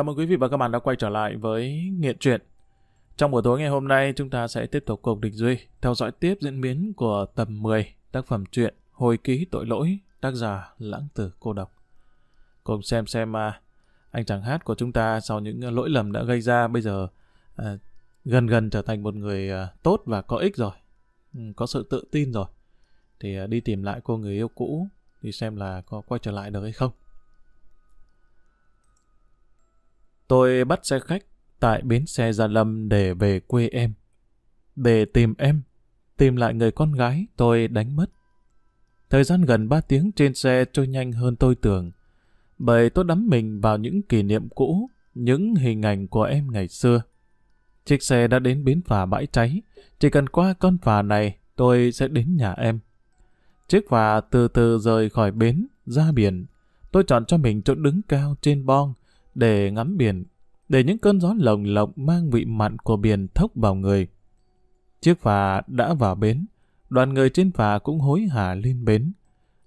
Chào mừng quý vị và các bạn đã quay trở lại với Nghiện Truyện. Trong buổi tối ngày hôm nay, chúng ta sẽ tiếp tục cùng Địch Duy theo dõi tiếp diễn biến của tập 10 tác phẩm truyện Hồi ký tội lỗi, tác giả Lãng Tử Cô Độc. Cùng xem xem à, anh chàng hát của chúng ta sau những lỗi lầm đã gây ra bây giờ à, gần gần trở thành một người à, tốt và có ích rồi, ừ, có sự tự tin rồi. Thì à, đi tìm lại cô người yêu cũ, thì xem là có quay trở lại được hay không. Tôi bắt xe khách tại bến xe Gia Lâm để về quê em. Để tìm em, tìm lại người con gái tôi đánh mất. Thời gian gần 3 tiếng trên xe trôi nhanh hơn tôi tưởng. Bởi tôi đắm mình vào những kỷ niệm cũ, những hình ảnh của em ngày xưa. Chiếc xe đã đến bến phà bãi cháy. Chỉ cần qua con phà này, tôi sẽ đến nhà em. Chiếc phà từ từ rời khỏi bến, ra biển. Tôi chọn cho mình chỗ đứng cao trên bong, để ngắm biển, để những cơn gió lồng lộng mang vị mặn của biển thốc vào người. Chiếc phà đã vào bến, đoàn người trên phà cũng hối hả lên bến.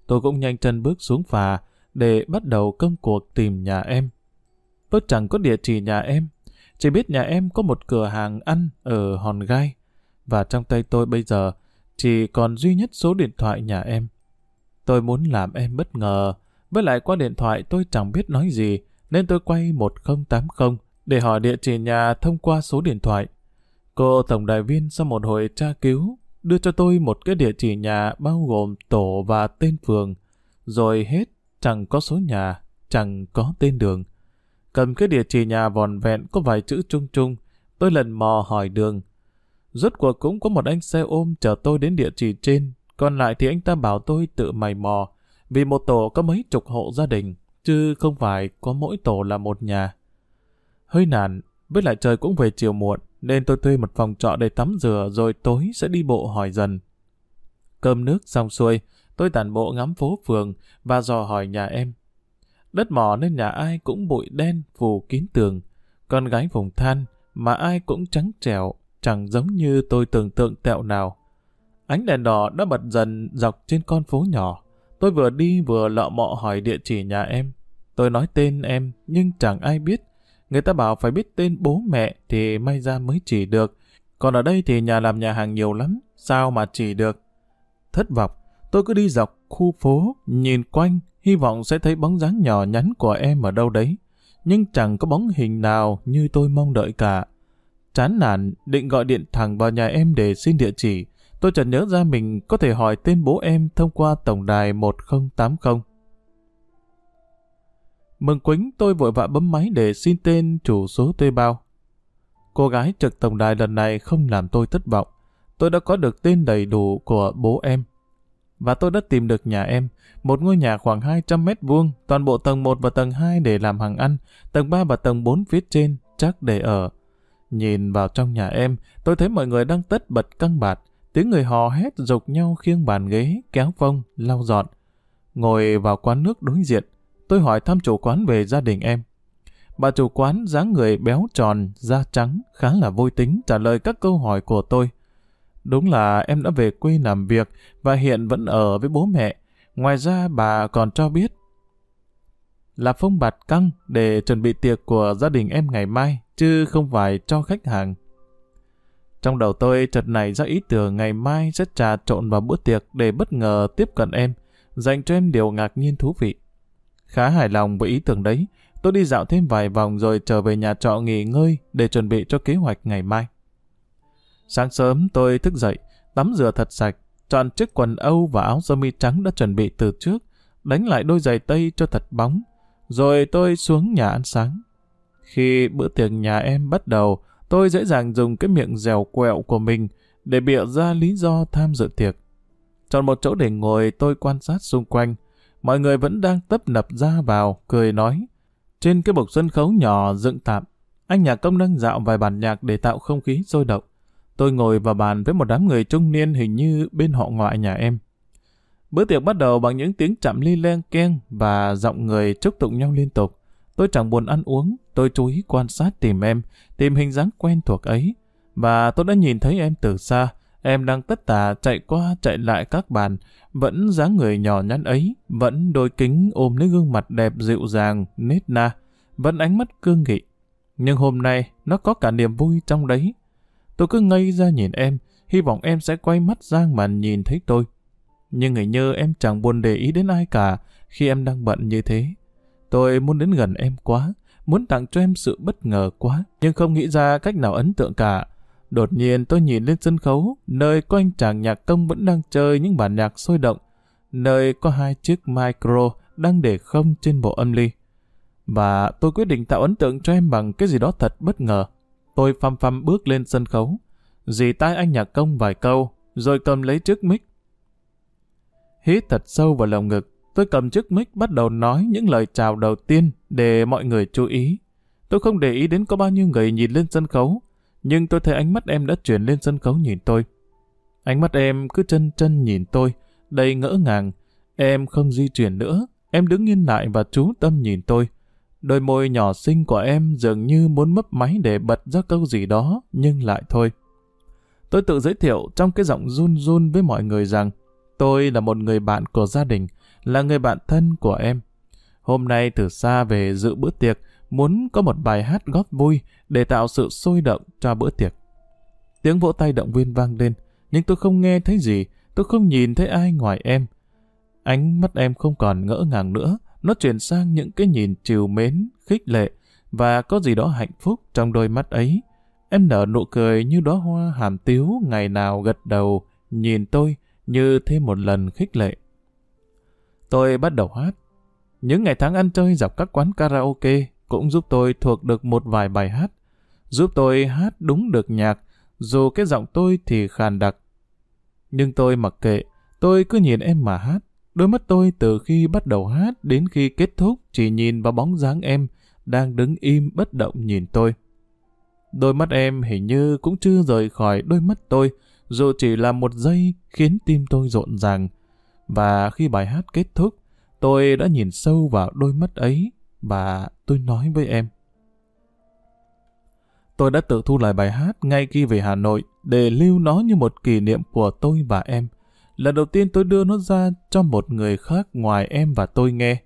Tôi cũng nhanh chân bước xuống phà để bắt đầu công cuộc tìm nhà em. Tôi chẳng có địa chỉ nhà em, chỉ biết nhà em có một cửa hàng ăn ở Hòn Gai, và trong tay tôi bây giờ chỉ còn duy nhất số điện thoại nhà em. Tôi muốn làm em bất ngờ, với lại qua điện thoại tôi chẳng biết nói gì, nên tôi quay 1080 để hỏi địa chỉ nhà thông qua số điện thoại. Cô tổng đài viên sau một hồi tra cứu đưa cho tôi một cái địa chỉ nhà bao gồm tổ và tên phường, rồi hết chẳng có số nhà, chẳng có tên đường. Cầm cái địa chỉ nhà vòn vẹn có vài chữ chung chung, tôi lần mò hỏi đường. Rốt cuộc cũng có một anh xe ôm chở tôi đến địa chỉ trên, còn lại thì anh ta bảo tôi tự mày mò, vì một tổ có mấy chục hộ gia đình chứ không phải có mỗi tổ là một nhà. Hơi nản, với lại trời cũng về chiều muộn, nên tôi thuê một phòng trọ để tắm rửa rồi tối sẽ đi bộ hỏi dần. Cơm nước xong xuôi, tôi tản bộ ngắm phố phường và dò hỏi nhà em. Đất mỏ nên nhà ai cũng bụi đen phủ kín tường, con gái vùng than mà ai cũng trắng trẻo, chẳng giống như tôi tưởng tượng tẹo nào. Ánh đèn đỏ đã bật dần dọc trên con phố nhỏ. Tôi vừa đi vừa lọ mọ hỏi địa chỉ nhà em. Tôi nói tên em, nhưng chẳng ai biết. Người ta bảo phải biết tên bố mẹ thì may ra mới chỉ được. Còn ở đây thì nhà làm nhà hàng nhiều lắm, sao mà chỉ được. Thất vọng, tôi cứ đi dọc khu phố, nhìn quanh, hy vọng sẽ thấy bóng dáng nhỏ nhắn của em ở đâu đấy. Nhưng chẳng có bóng hình nào như tôi mong đợi cả. Chán nản, định gọi điện thẳng vào nhà em để xin địa chỉ. Tôi chợt nhớ ra mình có thể hỏi tên bố em thông qua tổng đài 1080. Mừng quính tôi vội vã bấm máy để xin tên chủ số thuê bao. Cô gái trực tổng đài lần này không làm tôi thất vọng. Tôi đã có được tên đầy đủ của bố em. Và tôi đã tìm được nhà em, một ngôi nhà khoảng 200 mét vuông, toàn bộ tầng 1 và tầng 2 để làm hàng ăn, tầng 3 và tầng 4 phía trên chắc để ở. Nhìn vào trong nhà em, tôi thấy mọi người đang tất bật căng bạt, Tiếng người hò hét dục nhau khiêng bàn ghế, kéo phông, lau dọn. Ngồi vào quán nước đối diện, tôi hỏi thăm chủ quán về gia đình em. Bà chủ quán dáng người béo tròn, da trắng, khá là vui tính trả lời các câu hỏi của tôi. Đúng là em đã về quê làm việc và hiện vẫn ở với bố mẹ. Ngoài ra bà còn cho biết là phong bạt căng để chuẩn bị tiệc của gia đình em ngày mai, chứ không phải cho khách hàng. Trong đầu tôi chợt này ra ý tưởng ngày mai sẽ trà trộn vào bữa tiệc để bất ngờ tiếp cận em, dành cho em điều ngạc nhiên thú vị. Khá hài lòng với ý tưởng đấy, tôi đi dạo thêm vài vòng rồi trở về nhà trọ nghỉ ngơi để chuẩn bị cho kế hoạch ngày mai. Sáng sớm tôi thức dậy, tắm rửa thật sạch, chọn chiếc quần âu và áo sơ mi trắng đã chuẩn bị từ trước, đánh lại đôi giày tây cho thật bóng, rồi tôi xuống nhà ăn sáng. Khi bữa tiệc nhà em bắt đầu, Tôi dễ dàng dùng cái miệng dẻo quẹo của mình để bịa ra lý do tham dự tiệc. Chọn một chỗ để ngồi tôi quan sát xung quanh. Mọi người vẫn đang tấp nập ra vào, cười nói. Trên cái bục sân khấu nhỏ dựng tạm, anh nhạc công đang dạo vài bản nhạc để tạo không khí sôi động. Tôi ngồi vào bàn với một đám người trung niên hình như bên họ ngoại nhà em. Bữa tiệc bắt đầu bằng những tiếng chạm ly len keng và giọng người chúc tụng nhau liên tục. Tôi chẳng buồn ăn uống, tôi chú ý quan sát tìm em, tìm hình dáng quen thuộc ấy. Và tôi đã nhìn thấy em từ xa, em đang tất tả chạy qua chạy lại các bàn, vẫn dáng người nhỏ nhắn ấy, vẫn đôi kính ôm lấy gương mặt đẹp dịu dàng, nết na, vẫn ánh mắt cương nghị. Nhưng hôm nay, nó có cả niềm vui trong đấy. Tôi cứ ngây ra nhìn em, hy vọng em sẽ quay mắt sang mà nhìn thấy tôi. Nhưng hình như em chẳng buồn để ý đến ai cả khi em đang bận như thế. Tôi muốn đến gần em quá, muốn tặng cho em sự bất ngờ quá, nhưng không nghĩ ra cách nào ấn tượng cả. Đột nhiên tôi nhìn lên sân khấu, nơi có anh chàng nhạc công vẫn đang chơi những bản nhạc sôi động, nơi có hai chiếc micro đang để không trên bộ âm ly. Và tôi quyết định tạo ấn tượng cho em bằng cái gì đó thật bất ngờ. Tôi phăm phăm bước lên sân khấu, dì tai anh nhạc công vài câu, rồi cầm lấy chiếc mic. Hít thật sâu vào lồng ngực, tôi cầm chiếc mic bắt đầu nói những lời chào đầu tiên để mọi người chú ý. Tôi không để ý đến có bao nhiêu người nhìn lên sân khấu, nhưng tôi thấy ánh mắt em đã chuyển lên sân khấu nhìn tôi. Ánh mắt em cứ chân chân nhìn tôi, đầy ngỡ ngàng. Em không di chuyển nữa, em đứng yên lại và chú tâm nhìn tôi. Đôi môi nhỏ xinh của em dường như muốn mấp máy để bật ra câu gì đó, nhưng lại thôi. Tôi tự giới thiệu trong cái giọng run run với mọi người rằng tôi là một người bạn của gia đình, là người bạn thân của em. Hôm nay từ xa về dự bữa tiệc, muốn có một bài hát góp vui để tạo sự sôi động cho bữa tiệc. Tiếng vỗ tay động viên vang lên, nhưng tôi không nghe thấy gì, tôi không nhìn thấy ai ngoài em. Ánh mắt em không còn ngỡ ngàng nữa, nó chuyển sang những cái nhìn chiều mến, khích lệ, và có gì đó hạnh phúc trong đôi mắt ấy. Em nở nụ cười như đóa hoa hàm tiếu ngày nào gật đầu, nhìn tôi như thêm một lần khích lệ. Tôi bắt đầu hát. Những ngày tháng ăn chơi dọc các quán karaoke cũng giúp tôi thuộc được một vài bài hát, giúp tôi hát đúng được nhạc, dù cái giọng tôi thì khàn đặc. Nhưng tôi mặc kệ, tôi cứ nhìn em mà hát. Đôi mắt tôi từ khi bắt đầu hát đến khi kết thúc chỉ nhìn vào bóng dáng em đang đứng im bất động nhìn tôi. Đôi mắt em hình như cũng chưa rời khỏi đôi mắt tôi, dù chỉ là một giây khiến tim tôi rộn ràng. Và khi bài hát kết thúc, tôi đã nhìn sâu vào đôi mắt ấy và tôi nói với em. Tôi đã tự thu lại bài hát ngay khi về Hà Nội để lưu nó như một kỷ niệm của tôi và em. Lần đầu tiên tôi đưa nó ra cho một người khác ngoài em và tôi nghe.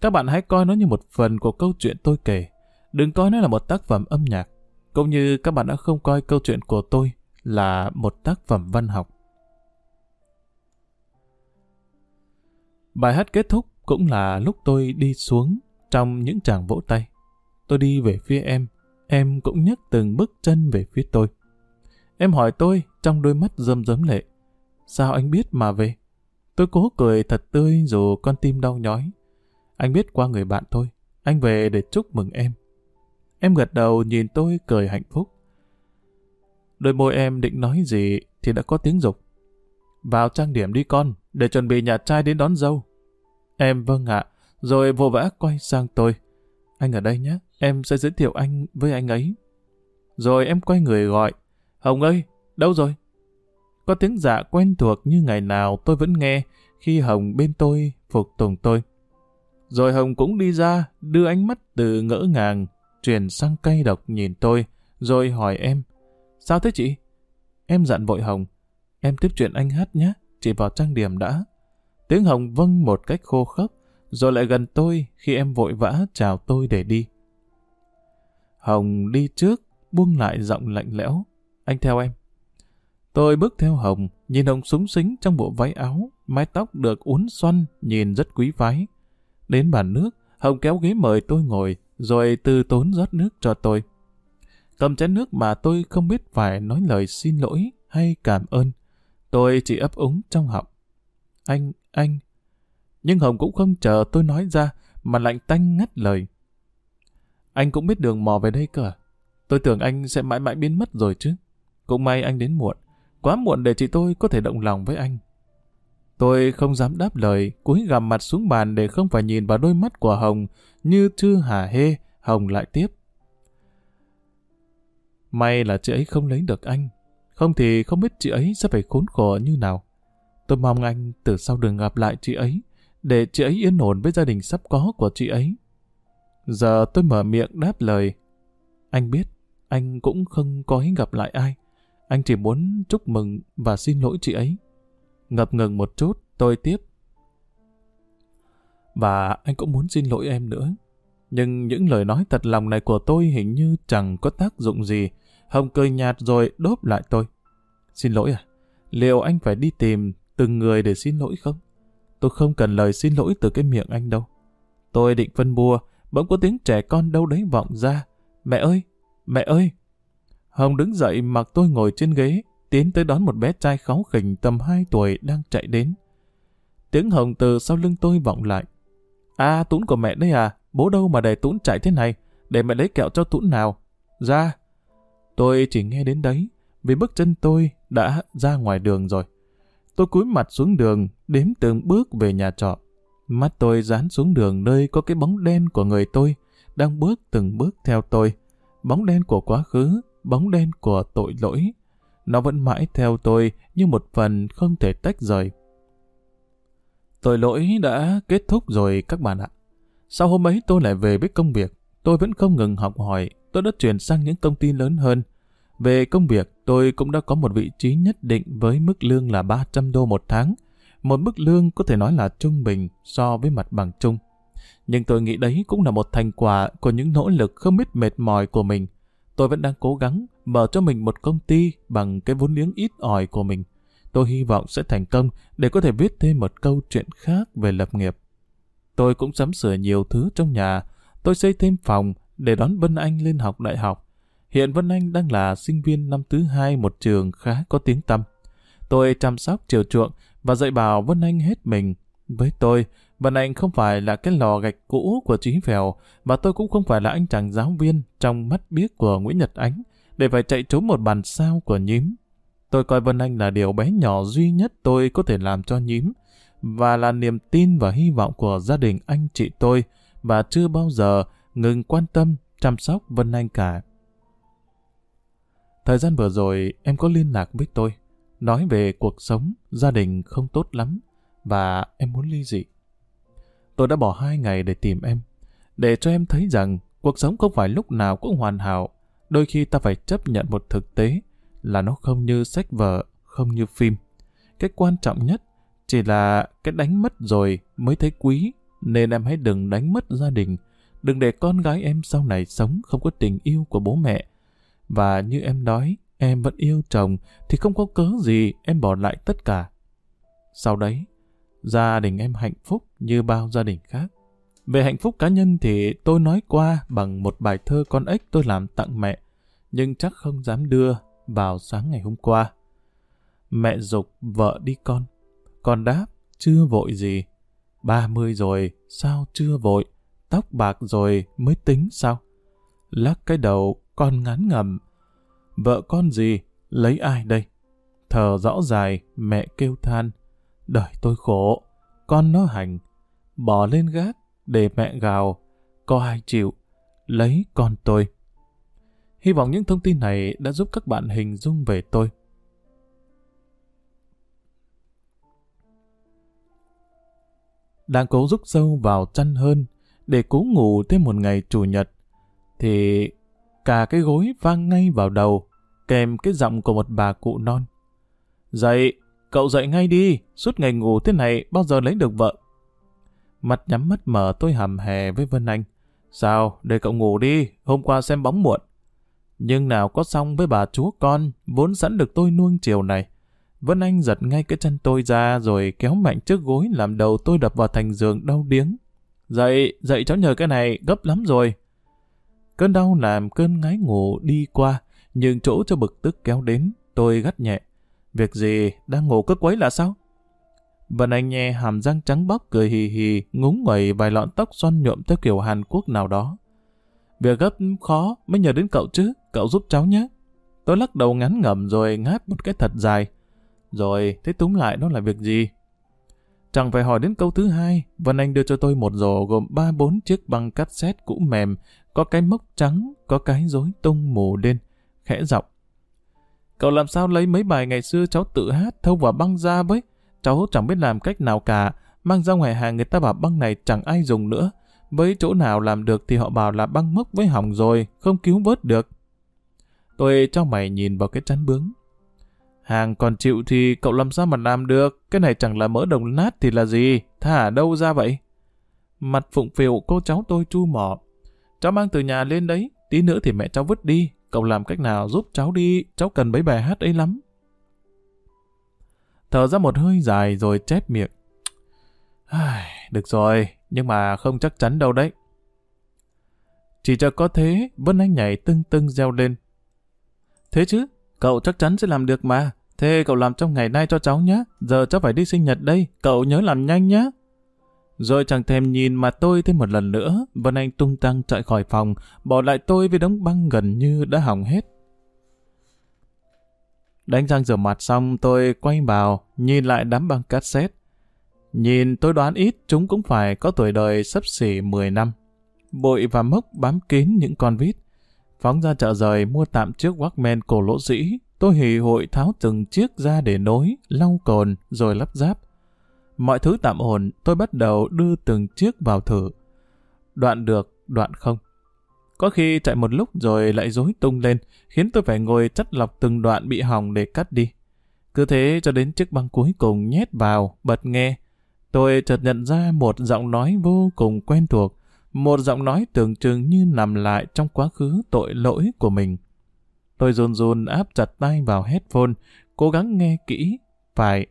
Các bạn hãy coi nó như một phần của câu chuyện tôi kể. Đừng coi nó là một tác phẩm âm nhạc. Cũng như các bạn đã không coi câu chuyện của tôi là một tác phẩm văn học. Bài hát kết thúc cũng là lúc tôi đi xuống trong những tràng vỗ tay. Tôi đi về phía em, em cũng nhấc từng bước chân về phía tôi. Em hỏi tôi trong đôi mắt rơm rớm lệ. Sao anh biết mà về? Tôi cố cười thật tươi dù con tim đau nhói. Anh biết qua người bạn tôi. Anh về để chúc mừng em. Em gật đầu nhìn tôi cười hạnh phúc. Đôi môi em định nói gì thì đã có tiếng dục. Vào trang điểm đi con, để chuẩn bị nhà trai đến đón dâu. Em vâng ạ, rồi vô vã quay sang tôi. Anh ở đây nhé, em sẽ giới thiệu anh với anh ấy. Rồi em quay người gọi. Hồng ơi, đâu rồi? Có tiếng dạ quen thuộc như ngày nào tôi vẫn nghe khi Hồng bên tôi phục tùng tôi. Rồi Hồng cũng đi ra, đưa ánh mắt từ ngỡ ngàng, chuyển sang cay độc nhìn tôi, rồi hỏi em. Sao thế chị? Em dặn vội Hồng. Em tiếp chuyện anh hát nhé, chị vào trang điểm đã. Tiếng Hồng vâng một cách khô khốc, rồi lại gần tôi khi em vội vã chào tôi để đi. Hồng đi trước, buông lại giọng lạnh lẽo. Anh theo em. Tôi bước theo Hồng, nhìn Hồng súng xính trong bộ váy áo, mái tóc được uốn xoăn, nhìn rất quý phái. Đến bàn nước, Hồng kéo ghế mời tôi ngồi, rồi từ tốn rót nước cho tôi. Cầm chén nước mà tôi không biết phải nói lời xin lỗi hay cảm ơn. Tôi chỉ ấp úng trong họng. Anh, anh. Nhưng Hồng cũng không chờ tôi nói ra, mà lạnh tanh ngắt lời. Anh cũng biết đường mò về đây cơ? À? Tôi tưởng anh sẽ mãi mãi biến mất rồi chứ. Cũng may anh đến muộn. Quá muộn để chị tôi có thể động lòng với anh. Tôi không dám đáp lời, cúi gằm mặt xuống bàn để không phải nhìn vào đôi mắt của Hồng, như chưa hả hê, Hồng lại tiếp. May là chị ấy không lấy được anh, không thì không biết chị ấy sẽ phải khốn khổ như nào. Tôi mong anh từ sau đường gặp lại chị ấy, để chị ấy yên ổn với gia đình sắp có của chị ấy. Giờ tôi mở miệng đáp lời. Anh biết, anh cũng không có ý gặp lại ai. Anh chỉ muốn chúc mừng và xin lỗi chị ấy. Ngập ngừng một chút, tôi tiếp. Và anh cũng muốn xin lỗi em nữa. Nhưng những lời nói thật lòng này của tôi hình như chẳng có tác dụng gì. Hồng cười nhạt rồi đốp lại tôi. Xin lỗi à? Liệu anh phải đi tìm từng người để xin lỗi không? Tôi không cần lời xin lỗi từ cái miệng anh đâu. Tôi định phân bua, bỗng có tiếng trẻ con đâu đấy vọng ra. Mẹ ơi! Mẹ ơi! Hồng đứng dậy mặc tôi ngồi trên ghế, tiến tới đón một bé trai kháu khỉnh tầm 2 tuổi đang chạy đến. Tiếng Hồng từ sau lưng tôi vọng lại. À, Tún của mẹ đấy à? Bố đâu mà để Tún chạy thế này? Để mẹ lấy kẹo cho Tún nào? Ra! Tôi chỉ nghe đến đấy, vì bước chân tôi đã ra ngoài đường rồi. Tôi cúi mặt xuống đường, đếm từng bước về nhà trọ. Mắt tôi dán xuống đường nơi có cái bóng đen của người tôi, đang bước từng bước theo tôi. Bóng đen của quá khứ, bóng đen của tội lỗi. Nó vẫn mãi theo tôi như một phần không thể tách rời. Tội lỗi đã kết thúc rồi các bạn ạ. Sau hôm ấy tôi lại về với công việc. Tôi vẫn không ngừng học hỏi. Tôi đã chuyển sang những công ty lớn hơn. Về công việc, tôi cũng đã có một vị trí nhất định với mức lương là 300 đô một tháng. Một mức lương có thể nói là trung bình so với mặt bằng chung. Nhưng tôi nghĩ đấy cũng là một thành quả của những nỗ lực không biết mệt mỏi của mình. Tôi vẫn đang cố gắng mở cho mình một công ty bằng cái vốn liếng ít ỏi của mình. Tôi hy vọng sẽ thành công để có thể viết thêm một câu chuyện khác về lập nghiệp. Tôi cũng sắm sửa nhiều thứ trong nhà. Tôi xây thêm phòng để đón Vân Anh lên học đại học. Hiện Vân Anh đang là sinh viên năm thứ hai một trường khá có tiếng tăm. Tôi chăm sóc chiều chuộng và dạy bảo Vân Anh hết mình. Với tôi, Vân Anh không phải là cái lò gạch cũ của Chí Phèo và tôi cũng không phải là anh chàng giáo viên trong mắt biếc của Nguyễn Nhật Ánh để phải chạy trốn một bàn sao của nhím. Tôi coi Vân Anh là điều bé nhỏ duy nhất tôi có thể làm cho nhím và là niềm tin và hy vọng của gia đình anh chị tôi và chưa bao giờ ngừng quan tâm chăm sóc Vân Anh cả. Thời gian vừa rồi em có liên lạc với tôi, nói về cuộc sống, gia đình không tốt lắm và em muốn ly dị. Tôi đã bỏ hai ngày để tìm em, để cho em thấy rằng cuộc sống không phải lúc nào cũng hoàn hảo. Đôi khi ta phải chấp nhận một thực tế là nó không như sách vở, không như phim. Cái quan trọng nhất chỉ là cái đánh mất rồi mới thấy quý, nên em hãy đừng đánh mất gia đình. Đừng để con gái em sau này sống không có tình yêu của bố mẹ. Và như em nói, em vẫn yêu chồng thì không có cớ gì em bỏ lại tất cả. Sau đấy, gia đình em hạnh phúc như bao gia đình khác. Về hạnh phúc cá nhân thì tôi nói qua bằng một bài thơ con ếch tôi làm tặng mẹ, nhưng chắc không dám đưa vào sáng ngày hôm qua. Mẹ dục vợ đi con. Con đáp, chưa vội gì. Ba mươi rồi, sao chưa vội? Tóc bạc rồi mới tính sao? Lắc cái đầu, con ngán ngầm. Vợ con gì? Lấy ai đây? Thở rõ dài, mẹ kêu than. Đời tôi khổ, con nó hành. Bỏ lên gác, để mẹ gào. Có ai chịu? Lấy con tôi. Hy vọng những thông tin này đã giúp các bạn hình dung về tôi. Đang cố rút sâu vào chăn hơn để cố ngủ thêm một ngày chủ nhật, thì cả cái gối vang ngay vào đầu, kèm cái giọng của một bà cụ non. Dậy, cậu dậy ngay đi, suốt ngày ngủ thế này bao giờ lấy được vợ. Mặt nhắm mắt mở tôi hầm hè với Vân Anh. Sao, để cậu ngủ đi, hôm qua xem bóng muộn. Nhưng nào có xong với bà chúa con, vốn sẵn được tôi nuông chiều này. Vân Anh giật ngay cái chân tôi ra rồi kéo mạnh trước gối làm đầu tôi đập vào thành giường đau điếng. Dậy, dậy cháu nhờ cái này, gấp lắm rồi. Cơn đau làm cơn ngái ngủ đi qua, nhưng chỗ cho bực tức kéo đến, tôi gắt nhẹ. Việc gì, đang ngủ cứ quấy là sao? Vân Anh nghe hàm răng trắng bóc cười hì hì, ngúng nguẩy vài lọn tóc xoăn nhuộm theo kiểu Hàn Quốc nào đó. Việc gấp khó mới nhờ đến cậu chứ, cậu giúp cháu nhé. Tôi lắc đầu ngắn ngẩm rồi ngáp một cái thật dài. Rồi, thế túm lại đó là việc gì? Chẳng phải hỏi đến câu thứ hai, Vân Anh đưa cho tôi một rổ gồm ba bốn chiếc băng cassette cũ mềm, có cái mốc trắng, có cái rối tung mù lên, khẽ giọng. Cậu làm sao lấy mấy bài ngày xưa cháu tự hát thâu vào băng ra với? Cháu chẳng biết làm cách nào cả, mang ra ngoài hàng người ta bảo băng này chẳng ai dùng nữa. Với chỗ nào làm được thì họ bảo là băng mốc với hỏng rồi, không cứu vớt được. Tôi cho mày nhìn vào cái chắn bướng. Hàng còn chịu thì cậu làm sao mà làm được, cái này chẳng là mỡ đồng nát thì là gì, thả đâu ra vậy? Mặt phụng phiệu cô cháu tôi chu mỏ. Cháu mang từ nhà lên đấy, tí nữa thì mẹ cháu vứt đi. Cậu làm cách nào giúp cháu đi, cháu cần mấy bài hát ấy lắm. Thở ra một hơi dài rồi chép miệng. Được rồi, nhưng mà không chắc chắn đâu đấy. Chỉ cho có thế, Vân Anh nhảy tưng tưng reo lên. Thế chứ, cậu chắc chắn sẽ làm được mà. Thế cậu làm trong ngày nay cho cháu nhé. Giờ cháu phải đi sinh nhật đây, cậu nhớ làm nhanh nhé. Rồi chẳng thèm nhìn mà tôi thêm một lần nữa, Vân Anh tung tăng chạy khỏi phòng, bỏ lại tôi với đống băng gần như đã hỏng hết. Đánh răng rửa mặt xong tôi quay vào, nhìn lại đám băng cassette. Nhìn tôi đoán ít chúng cũng phải có tuổi đời sấp xỉ 10 năm. bội và mốc bám kín những con vít. Phóng ra chợ rời mua tạm chiếc Walkman cổ lỗ sĩ Tôi hì hội tháo từng chiếc ra để nối, lau cồn rồi lắp ráp. Mọi thứ tạm ổn, tôi bắt đầu đưa từng chiếc vào thử. Đoạn được, đoạn không. Có khi chạy một lúc rồi lại rối tung lên, khiến tôi phải ngồi chắt lọc từng đoạn bị hỏng để cắt đi. Cứ thế cho đến chiếc băng cuối cùng nhét vào, bật nghe. Tôi chợt nhận ra một giọng nói vô cùng quen thuộc, một giọng nói tưởng chừng như nằm lại trong quá khứ tội lỗi của mình. Tôi run run áp chặt tay vào headphone, cố gắng nghe kỹ. Phải,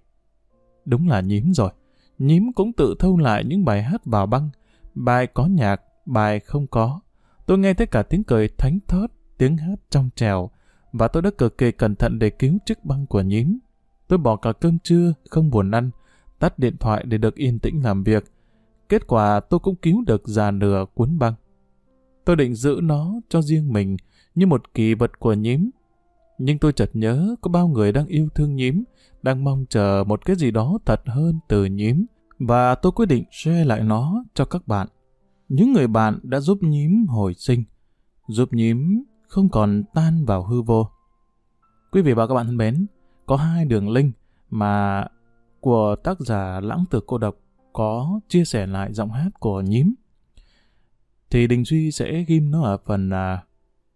đúng là nhím rồi. Nhím cũng tự thâu lại những bài hát vào băng. Bài có nhạc, bài không có. Tôi nghe thấy cả tiếng cười thánh thót, tiếng hát trong trèo, và tôi đã cực kỳ cẩn thận để cứu chiếc băng của nhím. Tôi bỏ cả cơm trưa, không buồn ăn, tắt điện thoại để được yên tĩnh làm việc. Kết quả tôi cũng cứu được già nửa cuốn băng. Tôi định giữ nó cho riêng mình, như một kỳ vật của nhím. Nhưng tôi chợt nhớ có bao người đang yêu thương nhím, đang mong chờ một cái gì đó thật hơn từ nhím, và tôi quyết định share lại nó cho các bạn. Những người bạn đã giúp nhím hồi sinh, giúp nhím không còn tan vào hư vô. Quý vị và các bạn thân mến, có hai đường link mà của tác giả Lãng Tử Cô Độc có chia sẻ lại giọng hát của nhím. Thì Đình Duy sẽ ghim nó ở phần uh,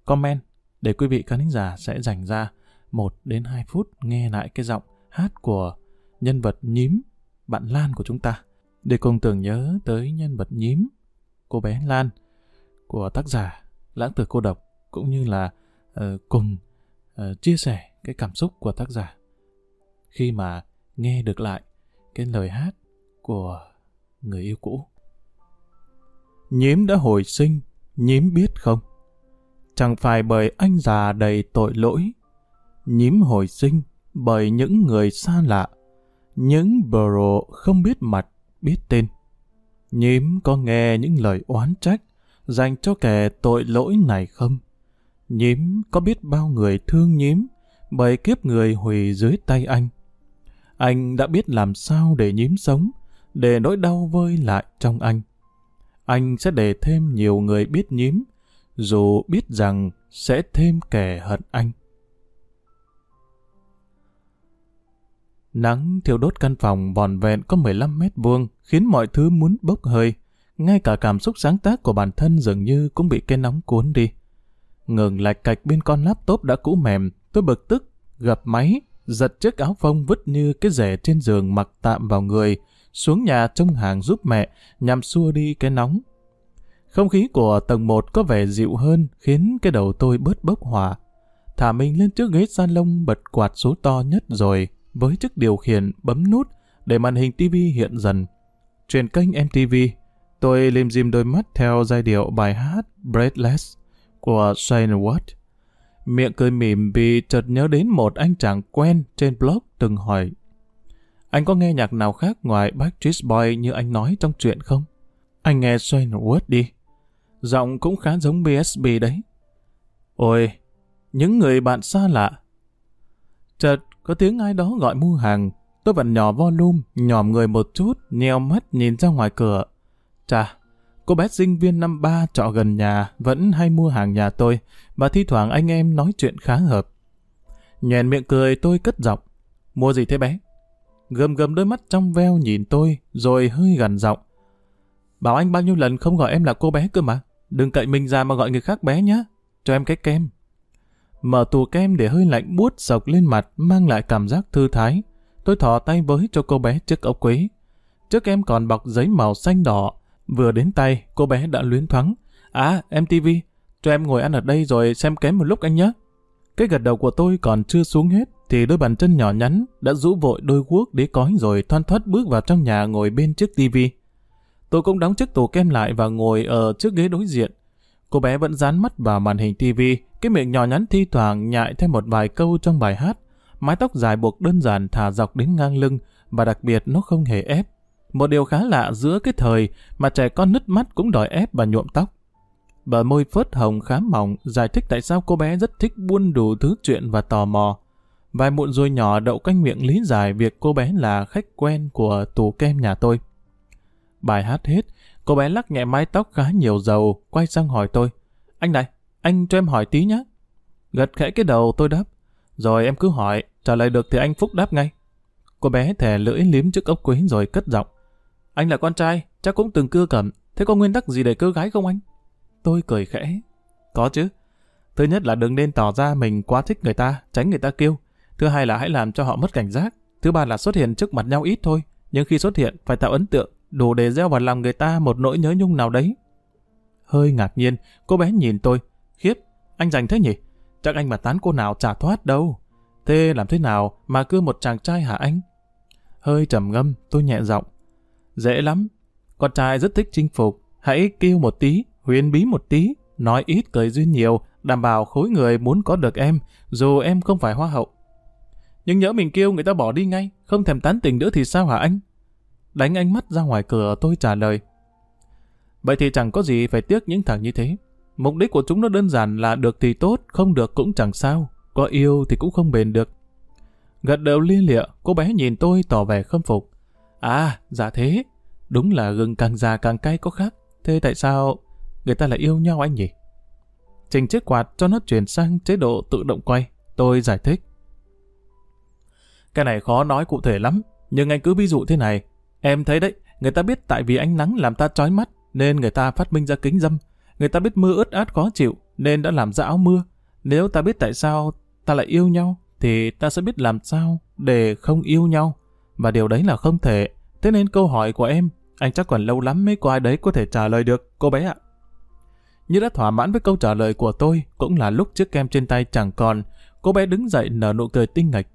comment để quý vị khán giả sẽ dành ra 1 đến 2 phút nghe lại cái giọng hát của nhân vật nhím, bạn Lan của chúng ta, để cùng tưởng nhớ tới nhân vật nhím, cô bé Lan của tác giả Lãng Tử Cô Độc, cũng như là uh, cùng uh, chia sẻ cái cảm xúc của tác giả khi mà nghe được lại cái lời hát của người yêu cũ. Nhím đã hồi sinh, nhím biết không? Chẳng phải bởi anh già đầy tội lỗi. Nhím hồi sinh bởi những người xa lạ, những bro không biết mặt, biết tên. Nhím có nghe những lời oán trách dành cho kẻ tội lỗi này không? Nhím có biết bao người thương nhím bởi kiếp người hủy dưới tay anh. Anh đã biết làm sao để nhím sống, để nỗi đau vơi lại trong anh. Anh sẽ để thêm nhiều người biết nhím, dù biết rằng sẽ thêm kẻ hận anh. Nắng thiêu đốt căn phòng vòn vẹn có 15 mét vuông, khiến mọi thứ muốn bốc hơi. Ngay cả cảm xúc sáng tác của bản thân dường như cũng bị cái nóng cuốn đi. Ngừng lạch cạch bên con laptop đã cũ mềm, tôi bực tức, gập máy, giật chiếc áo phông vứt như cái rẻ trên giường mặc tạm vào người, xuống nhà trông hàng giúp mẹ nhằm xua đi cái nóng. Không khí của tầng 1 có vẻ dịu hơn khiến cái đầu tôi bớt bốc hỏa. Thả mình lên trước ghế salon bật quạt số to nhất rồi với chiếc điều khiển bấm nút để màn hình TV hiện dần. truyền kênh MTV, tôi lim dim đôi mắt theo giai điệu bài hát Breathless của Shane Watt. Miệng cười mỉm vì chợt nhớ đến một anh chàng quen trên blog từng hỏi anh có nghe nhạc nào khác ngoài Backstreet Boy như anh nói trong chuyện không? Anh nghe Shane Wood đi. Giọng cũng khá giống BSB đấy. Ôi, những người bạn xa lạ. Chợt có tiếng ai đó gọi mua hàng. Tôi vẫn nhỏ volume, nhòm người một chút, nheo mắt nhìn ra ngoài cửa. Chà, cô bé sinh viên năm ba trọ gần nhà vẫn hay mua hàng nhà tôi và thi thoảng anh em nói chuyện khá hợp. Nhèn miệng cười tôi cất giọng. Mua gì thế bé? Gầm gầm đôi mắt trong veo nhìn tôi rồi hơi gần giọng. Bảo anh bao nhiêu lần không gọi em là cô bé cơ mà. Đừng cậy mình ra mà gọi người khác bé nhé. Cho em cái kem. Mở tù kem để hơi lạnh buốt sọc lên mặt mang lại cảm giác thư thái. Tôi thò tay với cho cô bé chiếc ốc quý. trước em còn bọc giấy màu xanh đỏ. Vừa đến tay, cô bé đã luyến thoáng. À, em TV, cho em ngồi ăn ở đây rồi xem kém một lúc anh nhé. Cái gật đầu của tôi còn chưa xuống hết, thì đôi bàn chân nhỏ nhắn đã rũ vội đôi guốc đế cói rồi thoăn thoắt bước vào trong nhà ngồi bên chiếc tivi. Tôi cũng đóng chiếc tủ kem lại và ngồi ở chiếc ghế đối diện. Cô bé vẫn dán mắt vào màn hình tivi, cái miệng nhỏ nhắn thi thoảng nhại thêm một vài câu trong bài hát. Mái tóc dài buộc đơn giản thả dọc đến ngang lưng, và đặc biệt nó không hề ép. Một điều khá lạ giữa cái thời mà trẻ con nứt mắt cũng đòi ép và nhuộm tóc. Bờ môi phớt hồng khá mỏng giải thích tại sao cô bé rất thích buôn đủ thứ chuyện và tò mò. Vài muộn rồi nhỏ đậu canh miệng lý giải việc cô bé là khách quen của tủ kem nhà tôi. Bài hát hết, cô bé lắc nhẹ mái tóc khá nhiều dầu, quay sang hỏi tôi. Anh này, anh cho em hỏi tí nhé. Gật khẽ cái đầu tôi đáp. Rồi em cứ hỏi, trả lời được thì anh Phúc đáp ngay. Cô bé thẻ lưỡi liếm trước ốc quế rồi cất giọng. Anh là con trai, chắc cũng từng cưa cẩm, thế có nguyên tắc gì để cưa gái không anh? Tôi cười khẽ. Có chứ. Thứ nhất là đừng nên tỏ ra mình quá thích người ta, tránh người ta kêu. Thứ hai là hãy làm cho họ mất cảnh giác. Thứ ba là xuất hiện trước mặt nhau ít thôi, nhưng khi xuất hiện phải tạo ấn tượng, đủ để gieo vào lòng người ta một nỗi nhớ nhung nào đấy. Hơi ngạc nhiên, cô bé nhìn tôi. Khiếp, anh dành thế nhỉ? Chắc anh mà tán cô nào trả thoát đâu. Thế làm thế nào mà cứ một chàng trai hả anh? Hơi trầm ngâm, tôi nhẹ giọng. Dễ lắm. Con trai rất thích chinh phục. Hãy kêu một tí, huyền bí một tí, nói ít cười duyên nhiều, đảm bảo khối người muốn có được em, dù em không phải hoa hậu. Nhưng nhớ mình kêu người ta bỏ đi ngay, không thèm tán tình nữa thì sao hả anh? Đánh ánh mắt ra ngoài cửa tôi trả lời. Vậy thì chẳng có gì phải tiếc những thằng như thế. Mục đích của chúng nó đơn giản là được thì tốt, không được cũng chẳng sao. Có yêu thì cũng không bền được. Gật đầu liên lịa, cô bé nhìn tôi tỏ vẻ khâm phục. À, dạ thế. Đúng là gừng càng già càng cay có khác. Thế tại sao người ta lại yêu nhau anh nhỉ? Trình chiếc quạt cho nó chuyển sang chế độ tự động quay. Tôi giải thích. Cái này khó nói cụ thể lắm, nhưng anh cứ ví dụ thế này. Em thấy đấy, người ta biết tại vì ánh nắng làm ta chói mắt, nên người ta phát minh ra kính dâm. Người ta biết mưa ướt át khó chịu, nên đã làm ra áo mưa. Nếu ta biết tại sao ta lại yêu nhau, thì ta sẽ biết làm sao để không yêu nhau. Và điều đấy là không thể. Thế nên câu hỏi của em, anh chắc còn lâu lắm mới có ai đấy có thể trả lời được, cô bé ạ. Như đã thỏa mãn với câu trả lời của tôi, cũng là lúc chiếc kem trên tay chẳng còn, cô bé đứng dậy nở nụ cười tinh nghịch.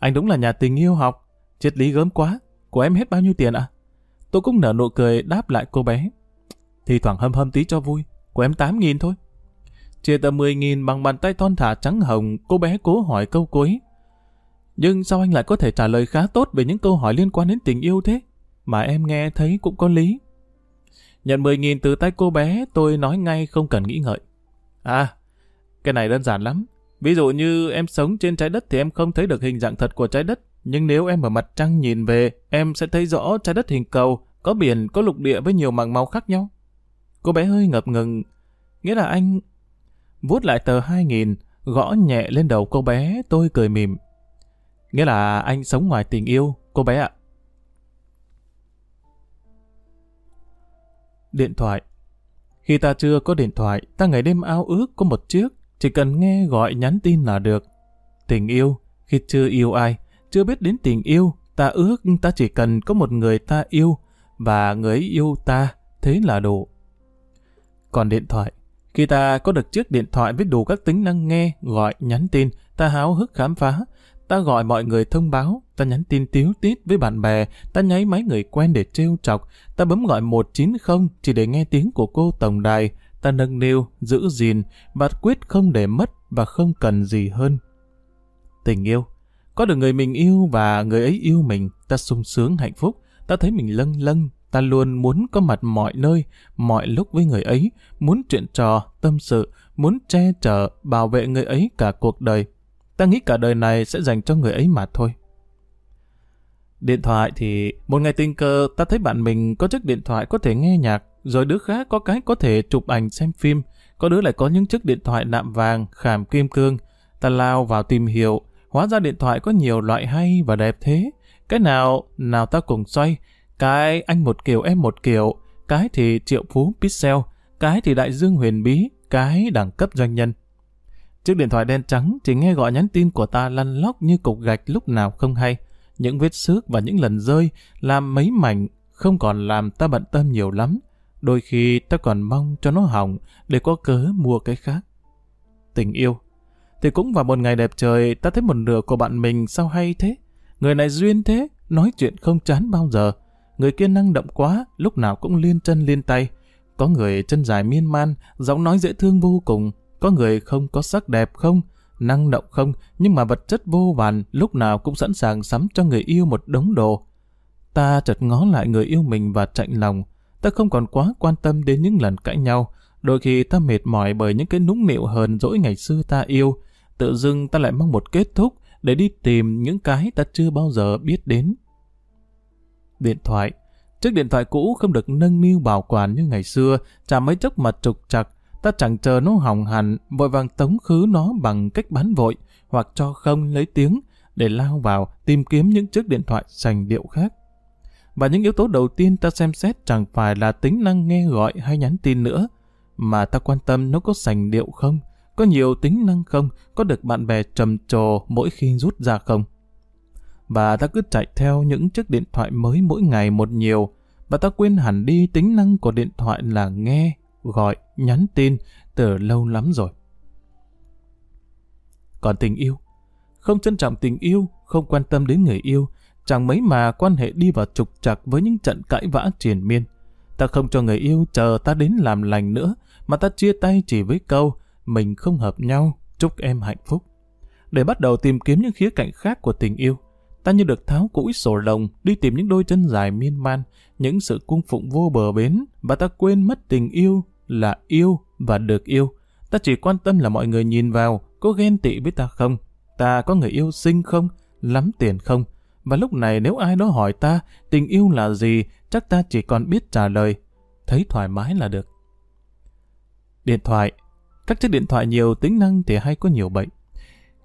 Anh đúng là nhà tình yêu học, triết lý gớm quá, của em hết bao nhiêu tiền ạ? Tôi cũng nở nụ cười đáp lại cô bé. Thì thoảng hâm hâm tí cho vui, của em 8 nghìn thôi. Chia tầm 10 nghìn bằng bàn tay thon thả trắng hồng, cô bé cố hỏi câu cuối. Nhưng sao anh lại có thể trả lời khá tốt về những câu hỏi liên quan đến tình yêu thế? Mà em nghe thấy cũng có lý. Nhận 10 nghìn từ tay cô bé, tôi nói ngay không cần nghĩ ngợi. À, cái này đơn giản lắm. Ví dụ như em sống trên trái đất thì em không thấy được hình dạng thật của trái đất. Nhưng nếu em ở mặt trăng nhìn về, em sẽ thấy rõ trái đất hình cầu, có biển, có lục địa với nhiều mảng màu khác nhau. Cô bé hơi ngập ngừng. Nghĩa là anh vuốt lại tờ 2000, gõ nhẹ lên đầu cô bé, tôi cười mỉm. Nghĩa là anh sống ngoài tình yêu, cô bé ạ. Điện thoại Khi ta chưa có điện thoại, ta ngày đêm ao ước có một chiếc, chỉ cần nghe gọi nhắn tin là được. Tình yêu, khi chưa yêu ai, chưa biết đến tình yêu, ta ước ta chỉ cần có một người ta yêu, và người yêu ta, thế là đủ. Còn điện thoại, khi ta có được chiếc điện thoại với đủ các tính năng nghe, gọi, nhắn tin, ta háo hức khám phá. Ta gọi mọi người thông báo, ta nhắn tin tiếu tít với bạn bè, ta nháy máy người quen để trêu chọc, ta bấm gọi 190 chỉ để nghe tiếng của cô tổng đài, ta nâng niu, giữ gìn, và quyết không để mất và không cần gì hơn. Tình yêu Có được người mình yêu và người ấy yêu mình, ta sung sướng hạnh phúc, ta thấy mình lâng lâng, Ta luôn muốn có mặt mọi nơi, mọi lúc với người ấy, muốn chuyện trò, tâm sự, muốn che chở, bảo vệ người ấy cả cuộc đời. Ta nghĩ cả đời này sẽ dành cho người ấy mà thôi. Điện thoại thì một ngày tình cờ ta thấy bạn mình có chiếc điện thoại có thể nghe nhạc, rồi đứa khác có cái có thể chụp ảnh xem phim, có đứa lại có những chiếc điện thoại nạm vàng, khảm kim cương. Ta lao vào tìm hiểu, hóa ra điện thoại có nhiều loại hay và đẹp thế. Cái nào, nào ta cùng xoay, cái anh một kiểu em một kiểu, cái thì triệu phú pixel, cái thì đại dương huyền bí, cái đẳng cấp doanh nhân. Chiếc điện thoại đen trắng chỉ nghe gọi nhắn tin của ta lăn lóc như cục gạch lúc nào không hay. Những vết xước và những lần rơi làm mấy mảnh không còn làm ta bận tâm nhiều lắm. Đôi khi ta còn mong cho nó hỏng để có cớ mua cái khác. Tình yêu. Thì cũng vào một ngày đẹp trời ta thấy một nửa của bạn mình sao hay thế. Người này duyên thế, nói chuyện không chán bao giờ. Người kia năng động quá, lúc nào cũng liên chân liên tay. Có người chân dài miên man, giọng nói dễ thương vô cùng. Có người không có sắc đẹp không, năng động không, nhưng mà vật chất vô vàn, lúc nào cũng sẵn sàng sắm cho người yêu một đống đồ. Ta chợt ngó lại người yêu mình và chạnh lòng. Ta không còn quá quan tâm đến những lần cãi nhau. Đôi khi ta mệt mỏi bởi những cái nũng nịu hờn dỗi ngày xưa ta yêu. Tự dưng ta lại mong một kết thúc để đi tìm những cái ta chưa bao giờ biết đến. Điện thoại Chiếc điện thoại cũ không được nâng niu bảo quản như ngày xưa, chả mấy chốc mà trục chặt, ta chẳng chờ nó hỏng hẳn, vội vàng tống khứ nó bằng cách bán vội, hoặc cho không lấy tiếng, để lao vào tìm kiếm những chiếc điện thoại sành điệu khác. Và những yếu tố đầu tiên ta xem xét chẳng phải là tính năng nghe gọi hay nhắn tin nữa, mà ta quan tâm nó có sành điệu không, có nhiều tính năng không, có được bạn bè trầm trồ mỗi khi rút ra không. Và ta cứ chạy theo những chiếc điện thoại mới mỗi ngày một nhiều, và ta quên hẳn đi tính năng của điện thoại là nghe, gọi, nhắn tin từ lâu lắm rồi. Còn tình yêu, không trân trọng tình yêu, không quan tâm đến người yêu, chẳng mấy mà quan hệ đi vào trục trặc với những trận cãi vã triền miên. Ta không cho người yêu chờ ta đến làm lành nữa, mà ta chia tay chỉ với câu mình không hợp nhau, chúc em hạnh phúc. Để bắt đầu tìm kiếm những khía cạnh khác của tình yêu, ta như được tháo củi sổ lồng, đi tìm những đôi chân dài miên man, những sự cung phụng vô bờ bến, và ta quên mất tình yêu là yêu và được yêu. Ta chỉ quan tâm là mọi người nhìn vào, có ghen tị với ta không? Ta có người yêu xinh không? Lắm tiền không? Và lúc này nếu ai đó hỏi ta tình yêu là gì, chắc ta chỉ còn biết trả lời. Thấy thoải mái là được. Điện thoại. Các chiếc điện thoại nhiều tính năng thì hay có nhiều bệnh.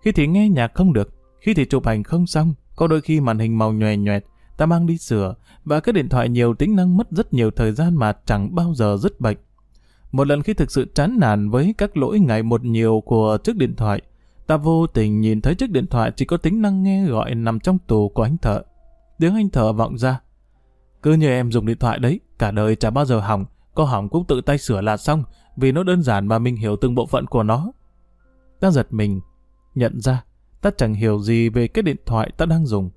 Khi thì nghe nhạc không được, khi thì chụp ảnh không xong, có đôi khi màn hình màu nhòe nhòe, ta mang đi sửa, và các điện thoại nhiều tính năng mất rất nhiều thời gian mà chẳng bao giờ dứt bệnh. Một lần khi thực sự chán nản với các lỗi ngày một nhiều của chiếc điện thoại, ta vô tình nhìn thấy chiếc điện thoại chỉ có tính năng nghe gọi nằm trong tù của anh thợ. Tiếng anh thợ vọng ra. Cứ như em dùng điện thoại đấy, cả đời chả bao giờ hỏng, có hỏng cũng tự tay sửa là xong, vì nó đơn giản mà mình hiểu từng bộ phận của nó. Ta giật mình, nhận ra ta chẳng hiểu gì về cái điện thoại ta đang dùng.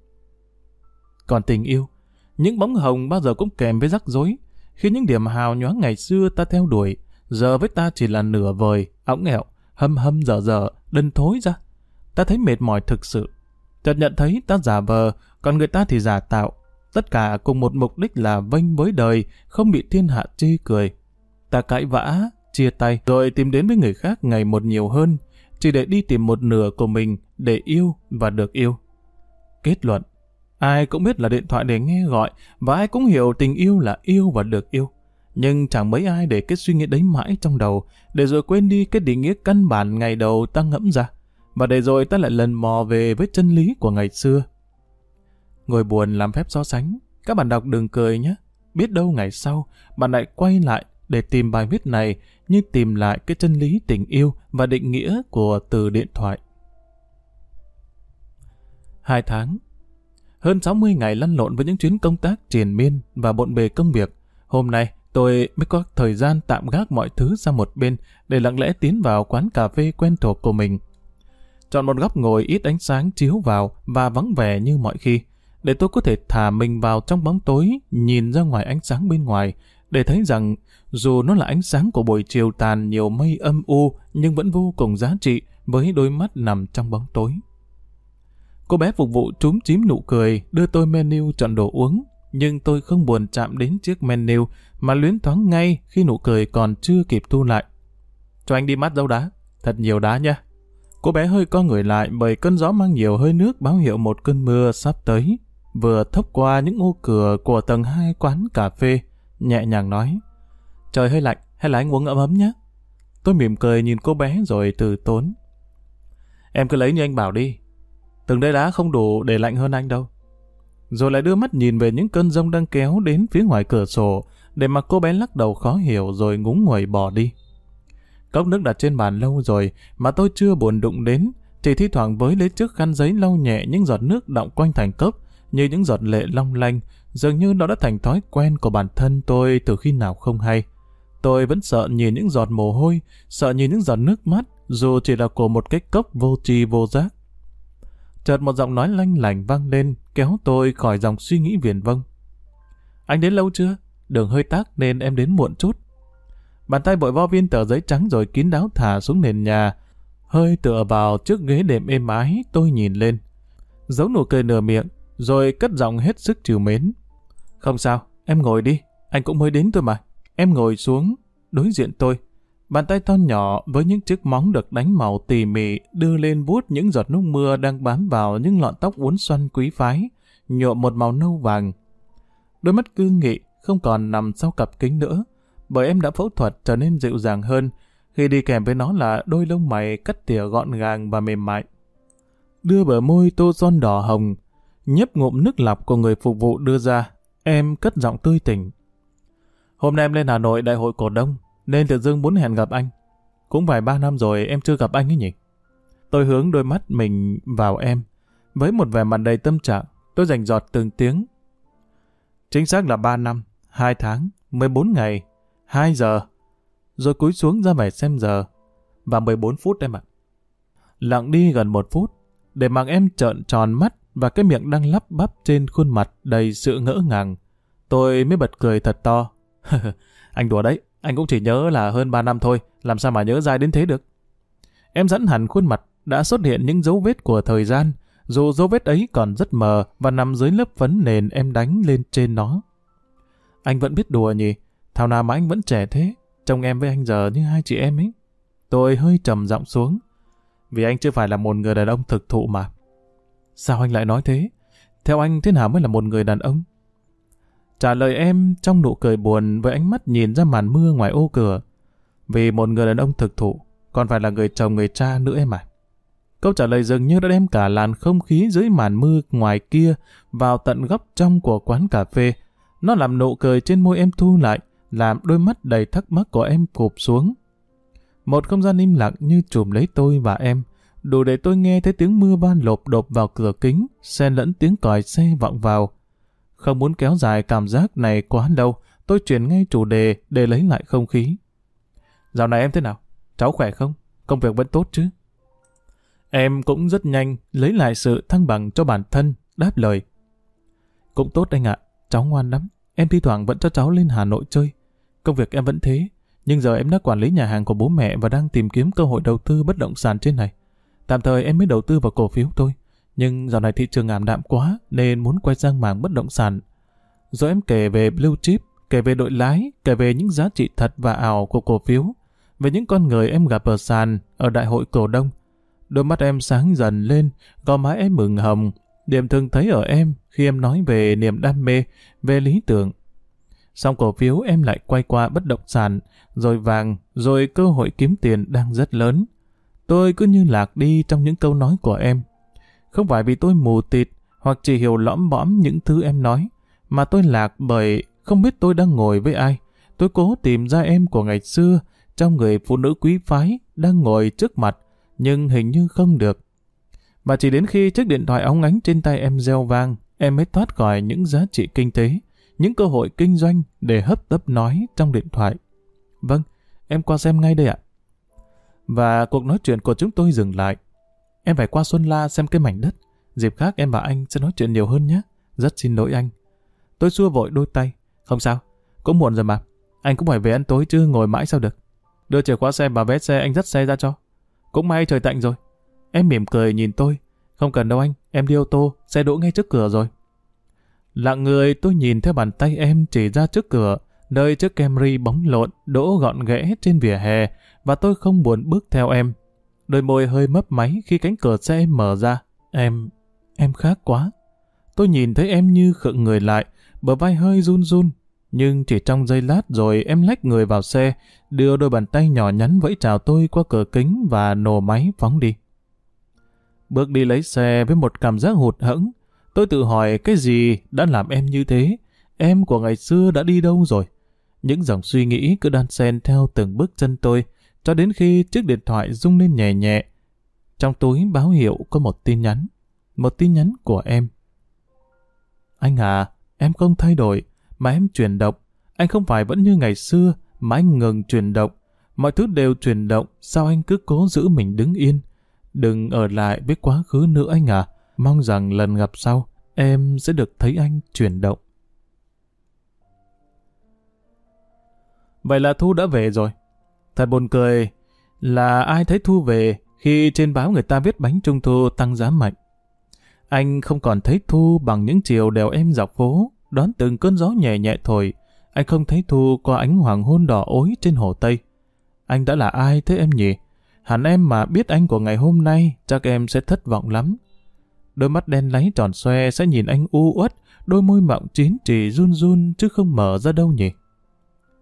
Còn tình yêu, những bóng hồng bao giờ cũng kèm với rắc rối, khi những điểm hào nhoáng ngày xưa ta theo đuổi, giờ với ta chỉ là nửa vời, ống nghẹo, hâm hâm dở dở, đần thối ra. Ta thấy mệt mỏi thực sự. Chợt nhận thấy ta giả vờ, còn người ta thì giả tạo. Tất cả cùng một mục đích là vênh với đời, không bị thiên hạ chê cười. Ta cãi vã, chia tay, rồi tìm đến với người khác ngày một nhiều hơn, chỉ để đi tìm một nửa của mình để yêu và được yêu. Kết luận, ai cũng biết là điện thoại để nghe gọi và ai cũng hiểu tình yêu là yêu và được yêu. Nhưng chẳng mấy ai để cái suy nghĩ đấy mãi trong đầu để rồi quên đi cái định nghĩa căn bản ngày đầu ta ngẫm ra và để rồi ta lại lần mò về với chân lý của ngày xưa. Ngồi buồn làm phép so sánh, các bạn đọc đừng cười nhé. Biết đâu ngày sau, bạn lại quay lại để tìm bài viết này như tìm lại cái chân lý tình yêu và định nghĩa của từ điện thoại. Hai tháng Hơn 60 ngày lăn lộn với những chuyến công tác triền miên và bộn bề công việc. Hôm nay, tôi mới có thời gian tạm gác mọi thứ sang một bên để lặng lẽ tiến vào quán cà phê quen thuộc của mình. Chọn một góc ngồi ít ánh sáng chiếu vào và vắng vẻ như mọi khi, để tôi có thể thả mình vào trong bóng tối, nhìn ra ngoài ánh sáng bên ngoài, để thấy rằng dù nó là ánh sáng của buổi chiều tàn nhiều mây âm u nhưng vẫn vô cùng giá trị với đôi mắt nằm trong bóng tối. Cô bé phục vụ trúm chím nụ cười đưa tôi menu chọn đồ uống nhưng tôi không buồn chạm đến chiếc menu mà luyến thoáng ngay khi nụ cười còn chưa kịp thu lại. Cho anh đi mát dấu đá, thật nhiều đá nha. Cô bé hơi co người lại bởi cơn gió mang nhiều hơi nước báo hiệu một cơn mưa sắp tới, vừa thốc qua những ô cửa của tầng hai quán cà phê nhẹ nhàng nói. Trời hơi lạnh, hay là anh uống ấm ấm nhé? Tôi mỉm cười nhìn cô bé rồi từ tốn. Em cứ lấy như anh bảo đi. Từng đây đá không đủ để lạnh hơn anh đâu. Rồi lại đưa mắt nhìn về những cơn rông đang kéo đến phía ngoài cửa sổ, để mà cô bé lắc đầu khó hiểu rồi ngúng nguẩy bỏ đi. Cốc nước đặt trên bàn lâu rồi mà tôi chưa buồn đụng đến, chỉ thi thoảng với lấy chiếc khăn giấy lau nhẹ những giọt nước đọng quanh thành cốc như những giọt lệ long lanh Dường như nó đã thành thói quen của bản thân tôi từ khi nào không hay. Tôi vẫn sợ nhìn những giọt mồ hôi, sợ nhìn những giọt nước mắt, dù chỉ là của một cái cốc vô tri vô giác. Chợt một giọng nói lanh lành vang lên, kéo tôi khỏi dòng suy nghĩ viển vông. Anh đến lâu chưa? Đường hơi tác nên em đến muộn chút. Bàn tay bội vo viên tờ giấy trắng rồi kín đáo thả xuống nền nhà. Hơi tựa vào trước ghế đệm êm ái, tôi nhìn lên. Giấu nụ cười nửa miệng, rồi cất giọng hết sức chiều mến. Không sao, em ngồi đi, anh cũng mới đến thôi mà. Em ngồi xuống, đối diện tôi. Bàn tay to nhỏ với những chiếc móng được đánh màu tỉ mỉ đưa lên vuốt những giọt nước mưa đang bám vào những lọn tóc uốn xoăn quý phái, nhuộm một màu nâu vàng. Đôi mắt cư nghị, không còn nằm sau cặp kính nữa, bởi em đã phẫu thuật trở nên dịu dàng hơn, khi đi kèm với nó là đôi lông mày cắt tỉa gọn gàng và mềm mại. Đưa bờ môi tô son đỏ hồng, nhấp ngụm nước lọc của người phục vụ đưa ra, em cất giọng tươi tỉnh. Hôm nay em lên Hà Nội đại hội cổ đông, nên tự dưng muốn hẹn gặp anh. Cũng vài ba năm rồi em chưa gặp anh ấy nhỉ? Tôi hướng đôi mắt mình vào em. Với một vẻ mặt đầy tâm trạng, tôi dành giọt từng tiếng. Chính xác là ba năm, hai tháng, 14 ngày, 2 giờ. Rồi cúi xuống ra vẻ xem giờ. Và 14 phút em ạ. Lặng đi gần một phút, để mặc em trợn tròn mắt và cái miệng đang lắp bắp trên khuôn mặt đầy sự ngỡ ngàng. Tôi mới bật cười thật to. anh đùa đấy, anh cũng chỉ nhớ là hơn 3 năm thôi, làm sao mà nhớ dài đến thế được. Em dẫn hẳn khuôn mặt, đã xuất hiện những dấu vết của thời gian, dù dấu vết ấy còn rất mờ và nằm dưới lớp phấn nền em đánh lên trên nó. Anh vẫn biết đùa nhỉ, thảo nào mà anh vẫn trẻ thế, trông em với anh giờ như hai chị em ấy. Tôi hơi trầm giọng xuống, vì anh chưa phải là một người đàn ông thực thụ mà. Sao anh lại nói thế? Theo anh thế nào mới là một người đàn ông? Trả lời em trong nụ cười buồn với ánh mắt nhìn ra màn mưa ngoài ô cửa. Vì một người đàn ông thực thụ, còn phải là người chồng người cha nữa em à. Câu trả lời dường như đã đem cả làn không khí dưới màn mưa ngoài kia vào tận góc trong của quán cà phê. Nó làm nụ cười trên môi em thu lại, làm đôi mắt đầy thắc mắc của em cụp xuống. Một không gian im lặng như trùm lấy tôi và em, đủ để tôi nghe thấy tiếng mưa ban lộp đột vào cửa kính, xen lẫn tiếng còi xe vọng vào. Không muốn kéo dài cảm giác này quá lâu, tôi chuyển ngay chủ đề để lấy lại không khí. Dạo này em thế nào? Cháu khỏe không? Công việc vẫn tốt chứ? Em cũng rất nhanh lấy lại sự thăng bằng cho bản thân, đáp lời. Cũng tốt anh ạ, cháu ngoan lắm. Em thi thoảng vẫn cho cháu lên Hà Nội chơi. Công việc em vẫn thế, nhưng giờ em đã quản lý nhà hàng của bố mẹ và đang tìm kiếm cơ hội đầu tư bất động sản trên này. Tạm thời em mới đầu tư vào cổ phiếu thôi. Nhưng dạo này thị trường ảm đạm quá nên muốn quay sang mảng bất động sản. Rồi em kể về blue chip, kể về đội lái, kể về những giá trị thật và ảo của cổ phiếu, về những con người em gặp ở sàn, ở đại hội cổ đông. Đôi mắt em sáng dần lên, gò má em mừng hồng. Điểm thường thấy ở em khi em nói về niềm đam mê, về lý tưởng. Xong cổ phiếu em lại quay qua bất động sản, rồi vàng, rồi cơ hội kiếm tiền đang rất lớn. Tôi cứ như lạc đi trong những câu nói của em. Không phải vì tôi mù tịt hoặc chỉ hiểu lõm bõm những thứ em nói, mà tôi lạc bởi không biết tôi đang ngồi với ai. Tôi cố tìm ra em của ngày xưa trong người phụ nữ quý phái đang ngồi trước mặt, nhưng hình như không được. Và chỉ đến khi chiếc điện thoại óng ánh trên tay em reo vang, em mới thoát khỏi những giá trị kinh tế, những cơ hội kinh doanh để hấp tấp nói trong điện thoại. Vâng, em qua xem ngay đây ạ. Và cuộc nói chuyện của chúng tôi dừng lại. Em phải qua Xuân La xem cái mảnh đất. Dịp khác em và anh sẽ nói chuyện nhiều hơn nhé. Rất xin lỗi anh. Tôi xua vội đôi tay. Không sao, cũng muộn rồi mà. Anh cũng phải về ăn tối chứ ngồi mãi sao được. Đưa chìa khóa xe và vé xe anh dắt xe ra cho. Cũng may trời tạnh rồi. Em mỉm cười nhìn tôi. Không cần đâu anh, em đi ô tô, xe đỗ ngay trước cửa rồi. Lặng người tôi nhìn theo bàn tay em chỉ ra trước cửa, nơi chiếc Camry bóng lộn đỗ gọn ghẽ trên vỉa hè và tôi không buồn bước theo em. Đôi môi hơi mấp máy khi cánh cửa xe mở ra. Em, em khác quá. Tôi nhìn thấy em như khựng người lại, bờ vai hơi run run. Nhưng chỉ trong giây lát rồi em lách người vào xe, đưa đôi bàn tay nhỏ nhắn vẫy chào tôi qua cửa kính và nổ máy phóng đi. Bước đi lấy xe với một cảm giác hụt hẫng. Tôi tự hỏi cái gì đã làm em như thế? Em của ngày xưa đã đi đâu rồi? Những dòng suy nghĩ cứ đan xen theo từng bước chân tôi, cho đến khi chiếc điện thoại rung lên nhẹ nhẹ. Trong túi báo hiệu có một tin nhắn. Một tin nhắn của em. Anh à, em không thay đổi, mà em chuyển động. Anh không phải vẫn như ngày xưa, mà anh ngừng chuyển động. Mọi thứ đều chuyển động, sao anh cứ cố giữ mình đứng yên? Đừng ở lại với quá khứ nữa anh à. Mong rằng lần gặp sau, em sẽ được thấy anh chuyển động. Vậy là Thu đã về rồi. Thật buồn cười là ai thấy Thu về khi trên báo người ta viết bánh trung thu tăng giá mạnh. Anh không còn thấy Thu bằng những chiều đèo em dọc phố, đón từng cơn gió nhẹ nhẹ thổi. Anh không thấy Thu qua ánh hoàng hôn đỏ ối trên hồ Tây. Anh đã là ai thế em nhỉ? Hẳn em mà biết anh của ngày hôm nay, chắc em sẽ thất vọng lắm. Đôi mắt đen láy tròn xoe sẽ nhìn anh u uất, đôi môi mọng chín chỉ run run chứ không mở ra đâu nhỉ?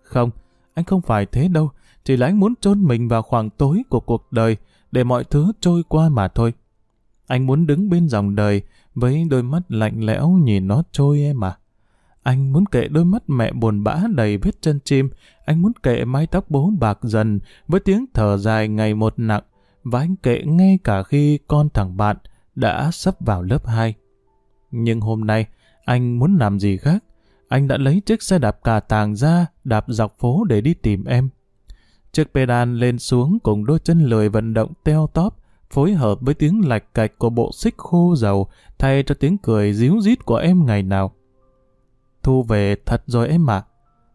Không, anh không phải thế đâu, chỉ là anh muốn chôn mình vào khoảng tối của cuộc đời để mọi thứ trôi qua mà thôi. Anh muốn đứng bên dòng đời với đôi mắt lạnh lẽo nhìn nó trôi em à. Anh muốn kệ đôi mắt mẹ buồn bã đầy vết chân chim. Anh muốn kệ mái tóc bố bạc dần với tiếng thở dài ngày một nặng. Và anh kệ ngay cả khi con thằng bạn đã sắp vào lớp 2. Nhưng hôm nay, anh muốn làm gì khác? Anh đã lấy chiếc xe đạp cà tàng ra, đạp dọc phố để đi tìm em. Chiếc pedal lên xuống cùng đôi chân lười vận động teo tóp, phối hợp với tiếng lạch cạch của bộ xích khô dầu thay cho tiếng cười díu dít của em ngày nào. Thu về thật rồi em ạ.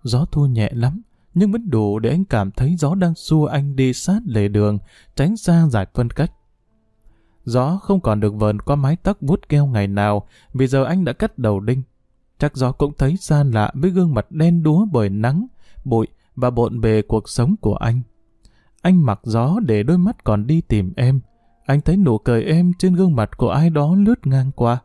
Gió thu nhẹ lắm, nhưng vẫn đủ để anh cảm thấy gió đang xua anh đi sát lề đường, tránh xa giải phân cách. Gió không còn được vờn qua mái tóc vuốt keo ngày nào, vì giờ anh đã cắt đầu đinh. Chắc gió cũng thấy xa lạ với gương mặt đen đúa bởi nắng, bụi và bộn bề cuộc sống của anh. Anh mặc gió để đôi mắt còn đi tìm em. Anh thấy nụ cười em trên gương mặt của ai đó lướt ngang qua.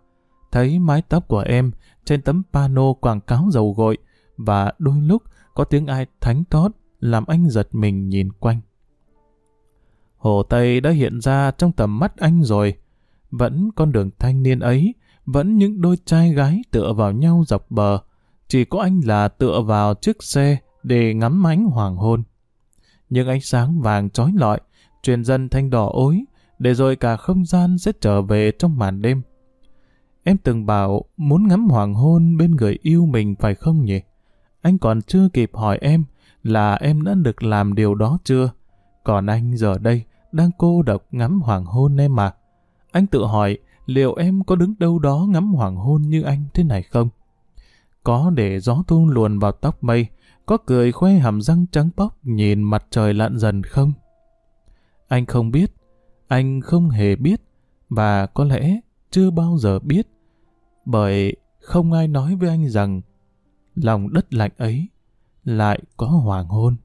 Thấy mái tóc của em trên tấm pano quảng cáo dầu gội và đôi lúc có tiếng ai thánh thót làm anh giật mình nhìn quanh. Hồ Tây đã hiện ra trong tầm mắt anh rồi. Vẫn con đường thanh niên ấy, vẫn những đôi trai gái tựa vào nhau dọc bờ. Chỉ có anh là tựa vào chiếc xe để ngắm ánh hoàng hôn. những ánh sáng vàng trói lọi, truyền dần thanh đỏ ối, để rồi cả không gian sẽ trở về trong màn đêm. Em từng bảo muốn ngắm hoàng hôn bên người yêu mình phải không nhỉ? Anh còn chưa kịp hỏi em là em đã được làm điều đó chưa? Còn anh giờ đây đang cô độc ngắm hoàng hôn em mà. Anh tự hỏi liệu em có đứng đâu đó ngắm hoàng hôn như anh thế này không? Có để gió thu luồn vào tóc mây, có cười khoe hàm răng trắng bóc nhìn mặt trời lặn dần không? Anh không biết, anh không hề biết, và có lẽ chưa bao giờ biết, bởi không ai nói với anh rằng lòng đất lạnh ấy lại có hoàng hôn.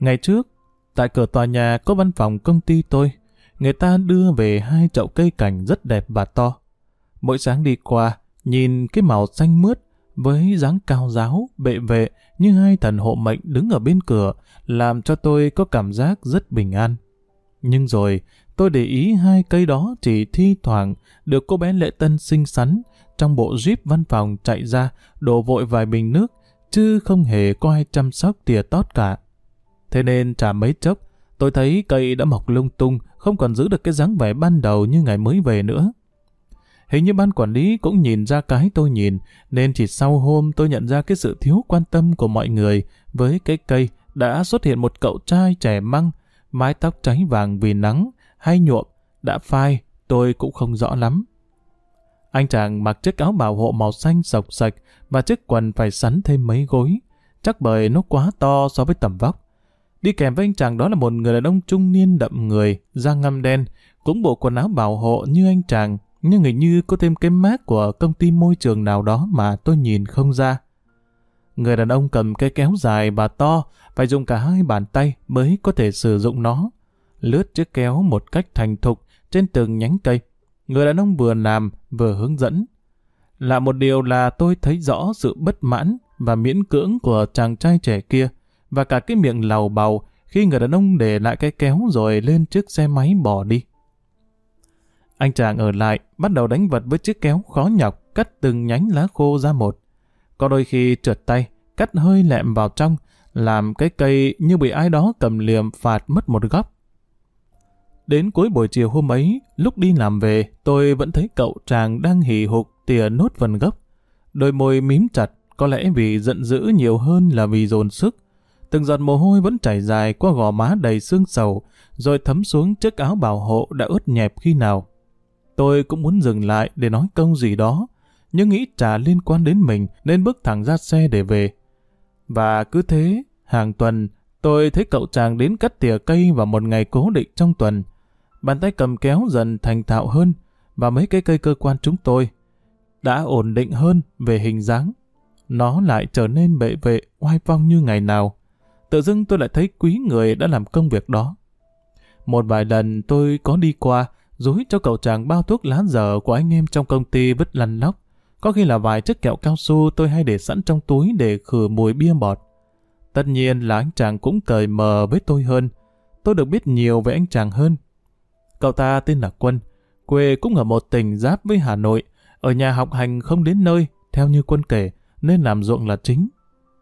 Ngày trước, tại cửa tòa nhà có văn phòng công ty tôi, người ta đưa về hai chậu cây cảnh rất đẹp và to. Mỗi sáng đi qua, nhìn cái màu xanh mướt với dáng cao giáo, bệ vệ như hai thần hộ mệnh đứng ở bên cửa, làm cho tôi có cảm giác rất bình an. Nhưng rồi, tôi để ý hai cây đó chỉ thi thoảng được cô bé lệ tân xinh xắn trong bộ jeep văn phòng chạy ra, đổ vội vài bình nước, chứ không hề có ai chăm sóc tỉa tót cả. Thế nên chả mấy chốc, tôi thấy cây đã mọc lung tung, không còn giữ được cái dáng vẻ ban đầu như ngày mới về nữa. Hình như ban quản lý cũng nhìn ra cái tôi nhìn, nên chỉ sau hôm tôi nhận ra cái sự thiếu quan tâm của mọi người với cái cây đã xuất hiện một cậu trai trẻ măng, mái tóc cháy vàng vì nắng, hay nhuộm, đã phai, tôi cũng không rõ lắm. Anh chàng mặc chiếc áo bảo hộ màu xanh sọc sạch và chiếc quần phải sắn thêm mấy gối, chắc bởi nó quá to so với tầm vóc. Đi kèm với anh chàng đó là một người đàn ông trung niên đậm người, da ngăm đen, cũng bộ quần áo bảo hộ như anh chàng, nhưng hình như có thêm cái mát của công ty môi trường nào đó mà tôi nhìn không ra. Người đàn ông cầm cây kéo dài và to, phải dùng cả hai bàn tay mới có thể sử dụng nó. Lướt chiếc kéo một cách thành thục trên từng nhánh cây. Người đàn ông vừa làm vừa hướng dẫn. Là một điều là tôi thấy rõ sự bất mãn và miễn cưỡng của chàng trai trẻ kia và cả cái miệng làu bầu khi người đàn ông để lại cái kéo rồi lên chiếc xe máy bỏ đi. Anh chàng ở lại, bắt đầu đánh vật với chiếc kéo khó nhọc, cắt từng nhánh lá khô ra một. Có đôi khi trượt tay, cắt hơi lẹm vào trong, làm cái cây như bị ai đó cầm liềm phạt mất một góc. Đến cuối buổi chiều hôm ấy, lúc đi làm về, tôi vẫn thấy cậu chàng đang hì hục tìa nốt phần gốc. Đôi môi mím chặt, có lẽ vì giận dữ nhiều hơn là vì dồn sức. Từng giọt mồ hôi vẫn chảy dài qua gò má đầy xương sầu, rồi thấm xuống chiếc áo bảo hộ đã ướt nhẹp khi nào. Tôi cũng muốn dừng lại để nói câu gì đó, nhưng nghĩ chả liên quan đến mình nên bước thẳng ra xe để về. Và cứ thế, hàng tuần, tôi thấy cậu chàng đến cắt tỉa cây vào một ngày cố định trong tuần. Bàn tay cầm kéo dần thành thạo hơn, và mấy cái cây cơ quan chúng tôi đã ổn định hơn về hình dáng. Nó lại trở nên bệ vệ, oai phong như ngày nào. Tự dưng tôi lại thấy quý người đã làm công việc đó. Một vài lần tôi có đi qua, dối cho cậu chàng bao thuốc lá dở của anh em trong công ty vứt lăn lóc. Có khi là vài chiếc kẹo cao su tôi hay để sẵn trong túi để khử mùi bia bọt. Tất nhiên là anh chàng cũng cởi mờ với tôi hơn. Tôi được biết nhiều về anh chàng hơn. Cậu ta tên là Quân, quê cũng ở một tỉnh giáp với Hà Nội. Ở nhà học hành không đến nơi, theo như Quân kể, nên làm ruộng là chính.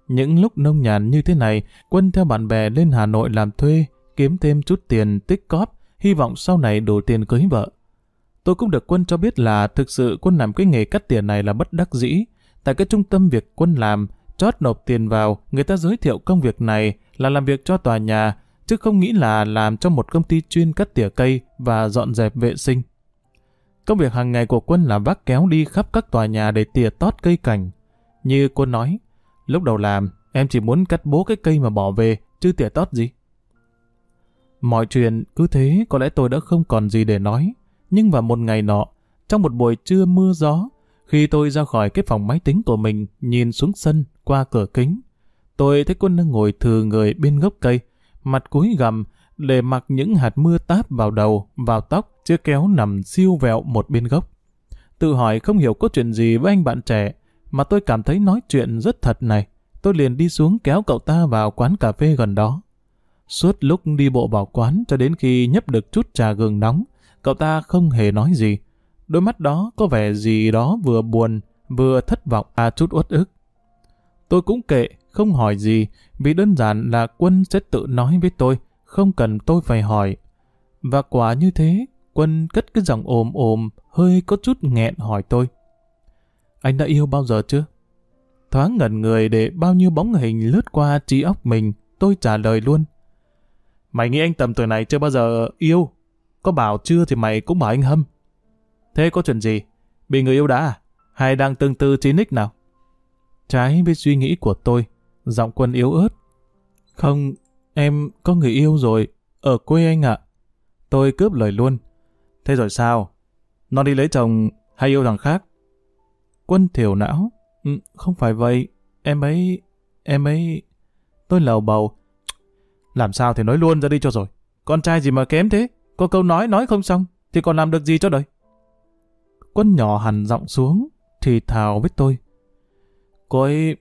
Những lúc nông nhàn như thế này, Quân theo bạn bè lên Hà Nội làm thuê, kiếm thêm chút tiền tích cóp, hy vọng sau này đủ tiền cưới vợ. Tôi cũng được Quân cho biết là thực sự Quân làm cái nghề cắt tiền này là bất đắc dĩ. Tại cái trung tâm việc Quân làm, chót nộp tiền vào, người ta giới thiệu công việc này là làm việc cho tòa nhà, chứ không nghĩ là làm cho một công ty chuyên cắt tỉa cây và dọn dẹp vệ sinh. Công việc hàng ngày của Quân là vác kéo đi khắp các tòa nhà để tỉa tót cây cảnh. Như Quân nói, lúc đầu làm, em chỉ muốn cắt bố cái cây mà bỏ về, chứ tỉa tót gì. Mọi chuyện cứ thế có lẽ tôi đã không còn gì để nói. Nhưng vào một ngày nọ, trong một buổi trưa mưa gió, khi tôi ra khỏi cái phòng máy tính của mình, nhìn xuống sân qua cửa kính, tôi thấy quân đang ngồi thừa người bên gốc cây, mặt cúi gầm, để mặc những hạt mưa táp vào đầu, vào tóc, chiếc kéo nằm siêu vẹo một bên gốc. Tự hỏi không hiểu có chuyện gì với anh bạn trẻ, mà tôi cảm thấy nói chuyện rất thật này. Tôi liền đi xuống kéo cậu ta vào quán cà phê gần đó. Suốt lúc đi bộ vào quán cho đến khi nhấp được chút trà gừng nóng, cậu ta không hề nói gì. Đôi mắt đó có vẻ gì đó vừa buồn, vừa thất vọng à chút uất ức. Tôi cũng kệ, không hỏi gì, vì đơn giản là Quân sẽ tự nói với tôi, không cần tôi phải hỏi. Và quả như thế, Quân cất cái giọng ồm ồm, hơi có chút nghẹn hỏi tôi. Anh đã yêu bao giờ chưa? Thoáng ngẩn người để bao nhiêu bóng hình lướt qua trí óc mình, tôi trả lời luôn. Mày nghĩ anh tầm tuổi này chưa bao giờ yêu? Có bảo chưa thì mày cũng bảo anh hâm. Thế có chuyện gì? Bị người yêu đã à? Hay đang tương tư trí nick nào? Trái với suy nghĩ của tôi, giọng quân yếu ớt. Không, em có người yêu rồi, ở quê anh ạ. Tôi cướp lời luôn. Thế rồi sao? Nó đi lấy chồng hay yêu thằng khác? Quân thiểu não. Ừ, không phải vậy, em ấy... em ấy... Tôi lầu bầu. Làm sao thì nói luôn ra đi cho rồi. Con trai gì mà kém thế? Có câu nói nói không xong, thì còn làm được gì cho đời? Quân nhỏ hẳn giọng xuống, thì thào với tôi. Cô ấy...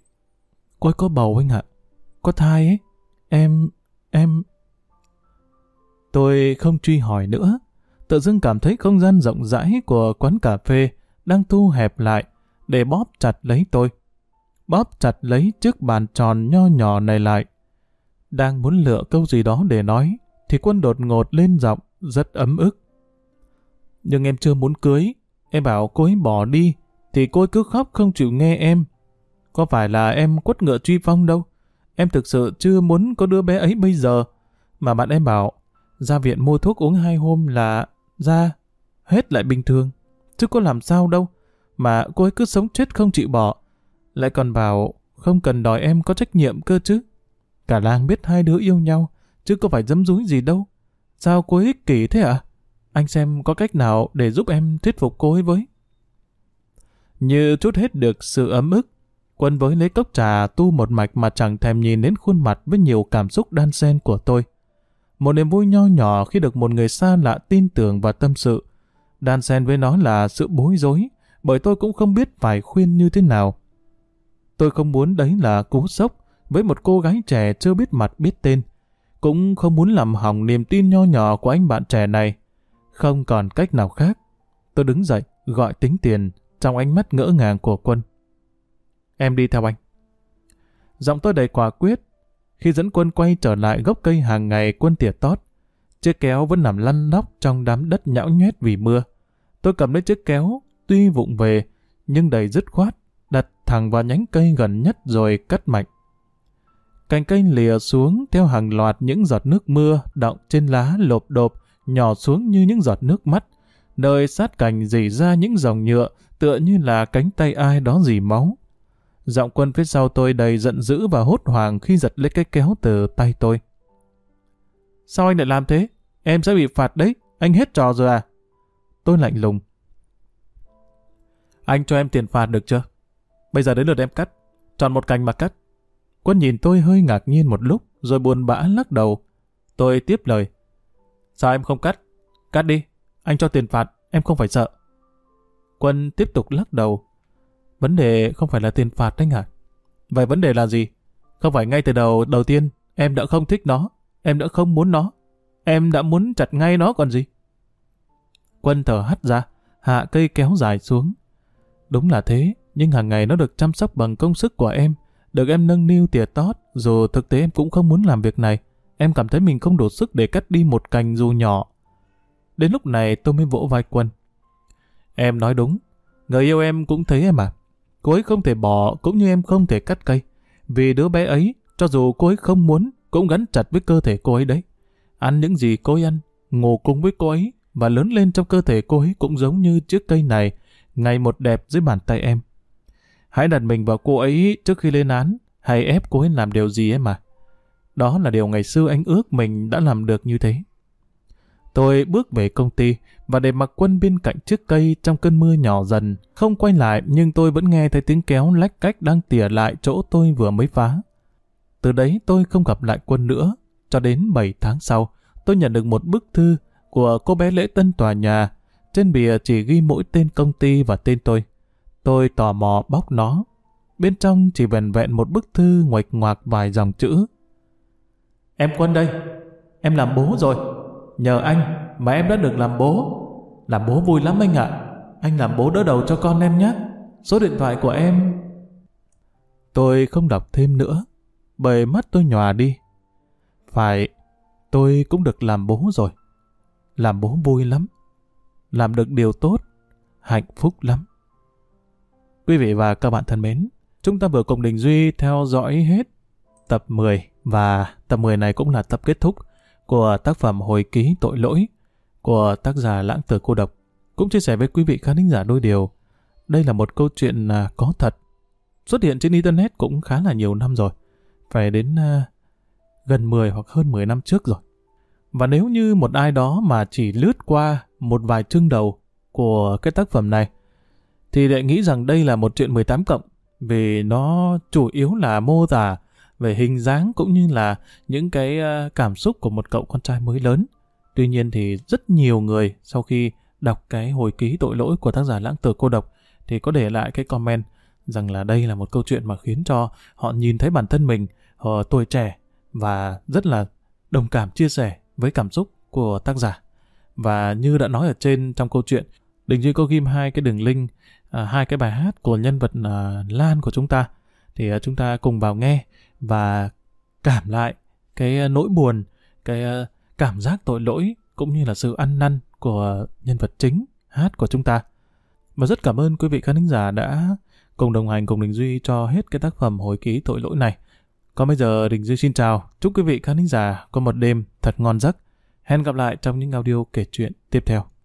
Cô ấy có bầu anh ạ. Có thai ấy. Em... em... Tôi không truy hỏi nữa. Tự dưng cảm thấy không gian rộng rãi của quán cà phê đang thu hẹp lại để bóp chặt lấy tôi. Bóp chặt lấy chiếc bàn tròn nho nhỏ này lại. Đang muốn lựa câu gì đó để nói, thì quân đột ngột lên giọng, rất ấm ức. Nhưng em chưa muốn cưới, em bảo cô ấy bỏ đi, thì cô ấy cứ khóc không chịu nghe em. Có phải là em quất ngựa truy phong đâu, em thực sự chưa muốn có đứa bé ấy bây giờ. Mà bạn em bảo, ra viện mua thuốc uống hai hôm là ra, hết lại bình thường. Chứ có làm sao đâu, mà cô ấy cứ sống chết không chịu bỏ. Lại còn bảo không cần đòi em có trách nhiệm cơ chứ. Cả làng biết hai đứa yêu nhau, chứ có phải dấm dúi gì đâu. Sao cô ấy ích kỷ thế ạ? À? Anh xem có cách nào để giúp em thuyết phục cô ấy với. Như chút hết được sự ấm ức, quân với lấy cốc trà tu một mạch mà chẳng thèm nhìn đến khuôn mặt với nhiều cảm xúc đan xen của tôi. Một niềm vui nho nhỏ khi được một người xa lạ tin tưởng và tâm sự. Đan xen với nó là sự bối rối, bởi tôi cũng không biết phải khuyên như thế nào. Tôi không muốn đấy là cú sốc với một cô gái trẻ chưa biết mặt biết tên, cũng không muốn làm hỏng niềm tin nho nhỏ của anh bạn trẻ này. Không còn cách nào khác. Tôi đứng dậy, gọi tính tiền trong ánh mắt ngỡ ngàng của quân. Em đi theo anh. Giọng tôi đầy quả quyết. Khi dẫn quân quay trở lại gốc cây hàng ngày quân tỉa tót, Chiếc kéo vẫn nằm lăn lóc trong đám đất nhão nhoét vì mưa. Tôi cầm lấy chiếc kéo, tuy vụng về, nhưng đầy dứt khoát, đặt thẳng vào nhánh cây gần nhất rồi cắt mạnh. Cành cây lìa xuống theo hàng loạt những giọt nước mưa đọng trên lá lộp đột, nhỏ xuống như những giọt nước mắt, nơi sát cành dì ra những dòng nhựa tựa như là cánh tay ai đó dì máu. Giọng quân phía sau tôi đầy giận dữ và hốt hoảng khi giật lấy cái kéo từ tay tôi. Sao anh lại làm thế? Em sẽ bị phạt đấy, anh hết trò rồi à? Tôi lạnh lùng. Anh cho em tiền phạt được chưa? Bây giờ đến lượt em cắt. Chọn một cành mà cắt. Quân nhìn tôi hơi ngạc nhiên một lúc, rồi buồn bã lắc đầu. Tôi tiếp lời. Sao em không cắt? Cắt đi. Anh cho tiền phạt, em không phải sợ. Quân tiếp tục lắc đầu. Vấn đề không phải là tiền phạt anh hả? Vậy vấn đề là gì? Không phải ngay từ đầu đầu tiên em đã không thích nó, em đã không muốn nó. Em đã muốn chặt ngay nó còn gì? Quân thở hắt ra, hạ cây kéo dài xuống. Đúng là thế, nhưng hàng ngày nó được chăm sóc bằng công sức của em, được em nâng niu tỉa tót, dù thực tế em cũng không muốn làm việc này. Em cảm thấy mình không đủ sức để cắt đi một cành dù nhỏ. Đến lúc này tôi mới vỗ vai Quân. Em nói đúng, người yêu em cũng thấy em à. Cô ấy không thể bỏ cũng như em không thể cắt cây. Vì đứa bé ấy, cho dù cô ấy không muốn, cũng gắn chặt với cơ thể cô ấy đấy. Ăn những gì cô ấy ăn, ngủ cùng với cô ấy và lớn lên trong cơ thể cô ấy cũng giống như chiếc cây này, ngày một đẹp dưới bàn tay em. Hãy đặt mình vào cô ấy trước khi lên án, hay ép cô ấy làm điều gì em mà. Đó là điều ngày xưa anh ước mình đã làm được như thế. Tôi bước về công ty và để mặc quân bên cạnh chiếc cây trong cơn mưa nhỏ dần. Không quay lại nhưng tôi vẫn nghe thấy tiếng kéo lách cách đang tỉa lại chỗ tôi vừa mới phá. Từ đấy tôi không gặp lại quân nữa. Cho đến 7 tháng sau, tôi nhận được một bức thư của cô bé lễ tân tòa nhà. Trên bìa chỉ ghi mỗi tên công ty và tên tôi. Tôi tò mò bóc nó. Bên trong chỉ vẹn vẹn một bức thư ngoạch ngoạc vài dòng chữ. Em Quân đây. Em làm bố rồi. Nhờ anh mà em đã được làm bố. Làm bố vui lắm anh ạ. Anh làm bố đỡ đầu cho con em nhé. Số điện thoại của em... Tôi không đọc thêm nữa, bởi mắt tôi nhòa đi. Phải, tôi cũng được làm bố rồi. Làm bố vui lắm. Làm được điều tốt, hạnh phúc lắm. Quý vị và các bạn thân mến, chúng ta vừa cùng Đình Duy theo dõi hết tập 10 và tập 10 này cũng là tập kết thúc của tác phẩm Hồi ký tội lỗi của tác giả Lãng Tử Cô Độc. Cũng chia sẻ với quý vị khán giả đôi điều. Đây là một câu chuyện à, có thật. Xuất hiện trên Internet cũng khá là nhiều năm rồi. Phải đến uh, gần 10 hoặc hơn 10 năm trước rồi. Và nếu như một ai đó mà chỉ lướt qua một vài chương đầu của cái tác phẩm này, thì lại nghĩ rằng đây là một chuyện 18 cộng, vì nó chủ yếu là mô tả về hình dáng cũng như là những cái ờ, cảm xúc của một cậu con trai mới lớn. Tuy nhiên thì rất nhiều người sau khi đọc cái hồi ký tội lỗi của tác giả Lãng Tử Cô Độc thì có để lại cái comment rằng là đây là một câu chuyện mà khiến cho họ nhìn thấy bản thân mình họ tuổi trẻ và rất là đồng cảm chia sẻ với cảm xúc của tác giả. Và như đã nói ở trên trong câu chuyện, Đình Duy có ghim hai cái đường link, à, hai cái bài hát của nhân vật à, Lan của chúng ta. Thì à, chúng ta cùng vào nghe và cảm lại cái ờ, nỗi buồn, cái ờ, cảm giác tội lỗi cũng như là sự ăn năn của nhân vật chính hát của chúng ta. Và rất cảm ơn quý vị khán giả đã cùng đồng hành cùng Đình Duy cho hết cái tác phẩm hồi ký tội lỗi này. Còn bây giờ Đình Duy xin chào, chúc quý vị khán giả có một đêm thật ngon giấc. Hẹn gặp lại trong những audio kể chuyện tiếp theo.